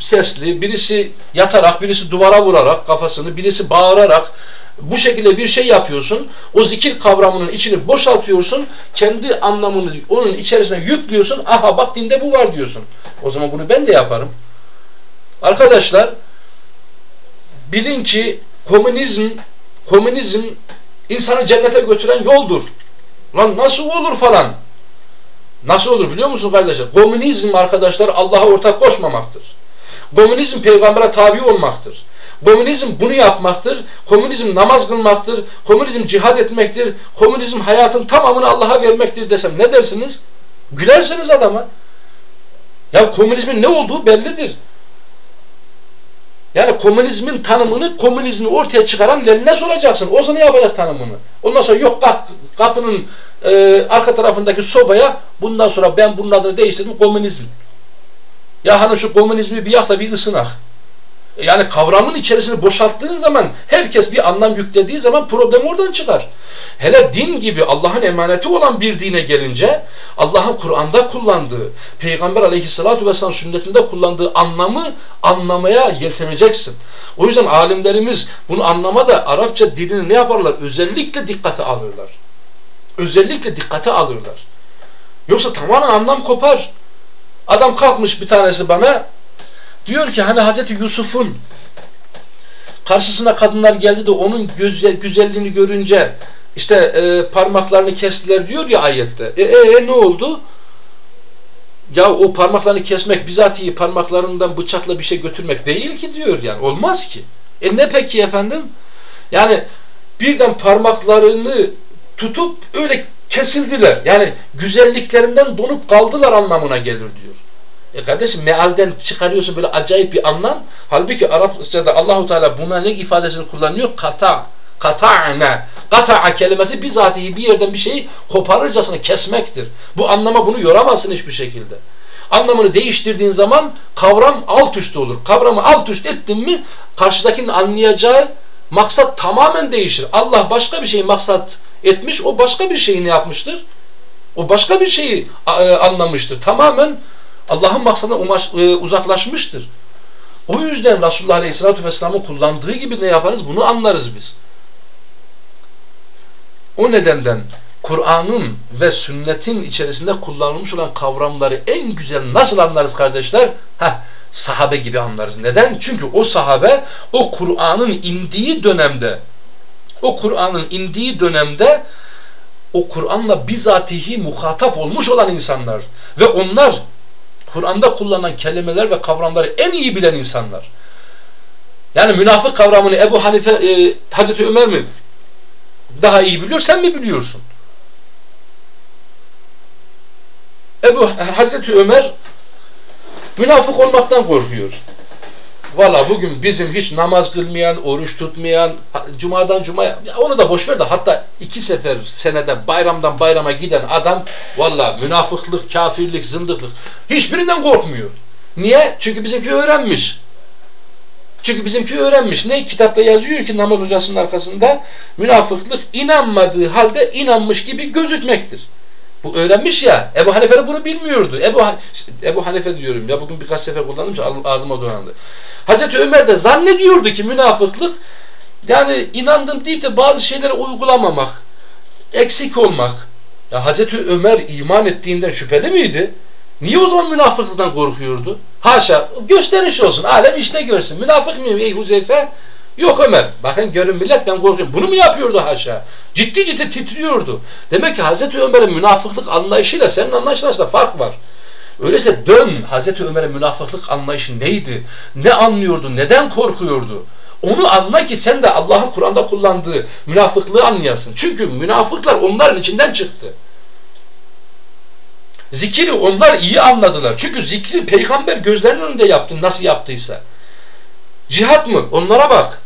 sesli, birisi yatarak, birisi duvara vurarak kafasını, birisi bağırarak bu şekilde bir şey yapıyorsun. O zikir kavramının içini boşaltıyorsun. Kendi anlamını onun içerisine yüklüyorsun. Aha bak dinde bu var diyorsun. O zaman bunu ben de yaparım. Arkadaşlar bilin ki komünizm komünizm insanı cennete götüren yoldur. Lan nasıl olur falan. Nasıl olur biliyor musun kardeşler? Komünizm arkadaşlar Allah'a ortak koşmamaktır. Komünizm peygambere tabi olmaktır. Komünizm bunu yapmaktır. Komünizm namaz kılmaktır. Komünizm cihad etmektir. Komünizm hayatın tamamını Allah'a vermektir desem ne dersiniz? Gülersiniz adama. Ya komünizmin ne olduğu bellidir. Yani komünizmin tanımını, komünizmi ortaya çıkaran Lenin'e soracaksın. O zaman yapacak tanımını. Ondan sonra yok kapının e, arka tarafındaki sobaya bundan sonra ben bunun adını değiştirdim komünizm. Ya hani şu komünizmi bir yakla bir ısınak. Yani kavramın içerisini boşalttığın zaman herkes bir anlam yüklediği zaman problem oradan çıkar. Hele din gibi Allah'ın emaneti olan bir dine gelince Allah'ın Kur'an'da kullandığı, Peygamber aleyhissalatu vesselam sünnetinde kullandığı anlamı anlamaya yelteneceksin. O yüzden alimlerimiz bunu anlamada Arapça dilini ne yaparlar? Özellikle dikkate alırlar. Özellikle dikkate alırlar. Yoksa tamamen anlam kopar. Adam kalkmış bir tanesi bana Diyor ki hani Hazreti Yusuf'un karşısına kadınlar geldi de onun güzelliğini görünce işte e, parmaklarını kestiler diyor ya ayette. E, e, e ne oldu? Ya o parmaklarını kesmek bizatihi parmaklarından bıçakla bir şey götürmek değil ki diyor yani. Olmaz ki. E ne peki efendim? Yani birden parmaklarını tutup öyle kesildiler. Yani güzelliklerinden donup kaldılar anlamına gelir diyor. E kardeşim mealden çıkarıyorsun böyle acayip bir anlam. Halbuki Arapçada Allahu Teala buna ne ifadesini kullanıyor? Kata. Kata'na. Kata'a kelimesi bizatihi bir yerden bir şeyi koparırcasına kesmektir. Bu anlama bunu yoramazsın hiçbir şekilde. Anlamını değiştirdiğin zaman kavram alt üst olur. Kavramı alt üst ettin mi karşıdakinin anlayacağı maksat tamamen değişir. Allah başka bir şeyi maksat etmiş, o başka bir şeyi ne yapmıştır? O başka bir şeyi e, anlamıştır. Tamamen Allah'ın maksadına e, uzaklaşmıştır. O yüzden Resulullah Aleyhisselatü Vesselam'ın kullandığı gibi ne yaparız? Bunu anlarız biz. O nedenden Kur'an'ın ve sünnetin içerisinde kullanılmış olan kavramları en güzel nasıl anlarız kardeşler? Heh, sahabe gibi anlarız. Neden? Çünkü o sahabe o Kur'an'ın indiği dönemde o Kur'an'ın indiği dönemde o Kur'an'la bizatihi muhatap olmuş olan insanlar ve onlar Kur'an'da kullanılan kelimeler ve kavramları en iyi bilen insanlar. Yani münafık kavramını Ebu Hanife, e, Hazreti Ömer mi daha iyi biliyor, sen mi biliyorsun? Ebu Hazreti Ömer münafık olmaktan korkuyor. Valla bugün bizim hiç namaz kılmayan, oruç tutmayan, cumadan cumaya, onu da boş ver de hatta iki sefer senede bayramdan bayrama giden adam valla münafıklık, kafirlik, zındıklık hiçbirinden korkmuyor. Niye? Çünkü bizimki öğrenmiş. Çünkü bizimki öğrenmiş. Ne kitapta yazıyor ki namaz hocasının arkasında münafıklık inanmadığı halde inanmış gibi gözükmektir. Bu öğrenmiş ya. Ebu Hanife de bunu bilmiyordu. Ebu, Ebu Hanife diyorum ya bugün birkaç sefer kullandım ağzıma dolandı. Hazreti Ömer de zannediyordu ki münafıklık yani inandım deyip de bazı şeyleri uygulamamak, eksik olmak. Ya Hazreti Ömer iman ettiğinden şüpheli miydi? Niye o zaman münafıklıktan korkuyordu? Haşa gösteriş olsun. Alem işte görsün. Münafık mıyım ey Huzeyfe? Yok Ömer. Bakın görün millet ben korkuyorum. Bunu mu yapıyordu haşa? Ciddi ciddi titriyordu. Demek ki Hazreti Ömer'in münafıklık anlayışıyla senin anlayışın arasında fark var. Öyleyse dön Hazreti Ömer'in münafıklık anlayışı neydi? Ne anlıyordu? Neden korkuyordu? Onu anla ki sen de Allah'ın Kur'an'da kullandığı münafıklığı anlayasın. Çünkü münafıklar onların içinden çıktı. Zikri onlar iyi anladılar. Çünkü zikri peygamber gözlerinin önünde yaptı nasıl yaptıysa. Cihat mı? Onlara bak.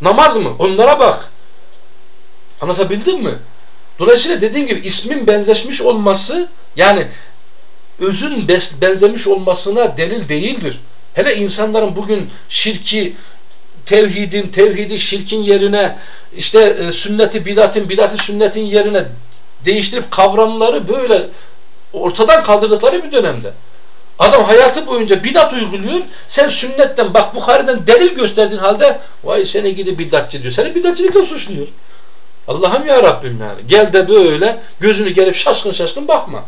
Namaz mı? Onlara bak. Anlatabildim mi? Dolayısıyla dediğim gibi ismin benzeşmiş olması yani özün benzemiş olmasına delil değildir. Hele insanların bugün şirki tevhidin, tevhidi şirkin yerine işte e, sünneti bidatin, bidati sünnetin yerine değiştirip kavramları böyle ortadan kaldırdıkları bir dönemde. Adam hayatı boyunca bidat uyguluyor. Sen sünnetten bak Bukhari'den delil gösterdiğin halde vay seni gidi bidatçı diyor. Seni bidatçılıkla suçluyor. Allah'ım ya Rabbim yani. Gel de böyle gözünü gelip şaşkın şaşkın bakma.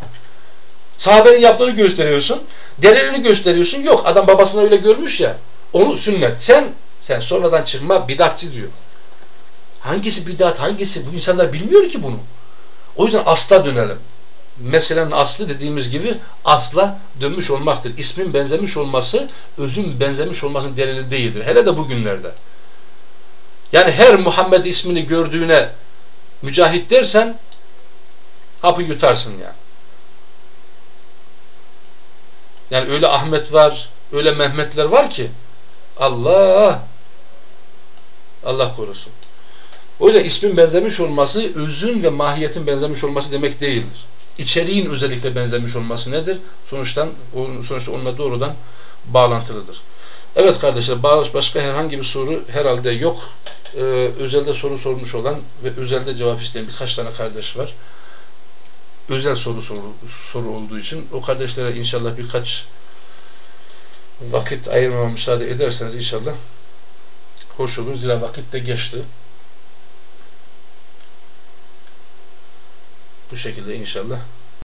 Sahabenin yaptığını gösteriyorsun. Delilini gösteriyorsun. Yok adam babasına öyle görmüş ya. Onu sünnet. Sen sen sonradan çıkma bidatçı diyor. Hangisi bidat hangisi? Bu insanlar bilmiyor ki bunu. O yüzden asla dönelim meselenin aslı dediğimiz gibi asla dönmüş olmaktır. İsmin benzemiş olması, özün benzemiş olmasının delili değildir. Hele de bugünlerde. Yani her Muhammed ismini gördüğüne mücahit dersen hapı yutarsın yani. Yani öyle Ahmet var, öyle Mehmetler var ki Allah Allah korusun. O ismin benzemiş olması özün ve mahiyetin benzemiş olması demek değildir içeriğin özellikle benzemiş olması nedir? Sonuçtan sonuçta onunla doğrudan bağlantılıdır. Evet kardeşler başka herhangi bir soru herhalde yok. Ee, özelde soru sormuş olan ve özelde cevap isteyen birkaç tane kardeş var. Özel soru soru, soru olduğu için o kardeşlere inşallah birkaç vakit ayırmama müsaade ederseniz inşallah hoş olur. Zira vakit de geçti. Bu şekilde inşallah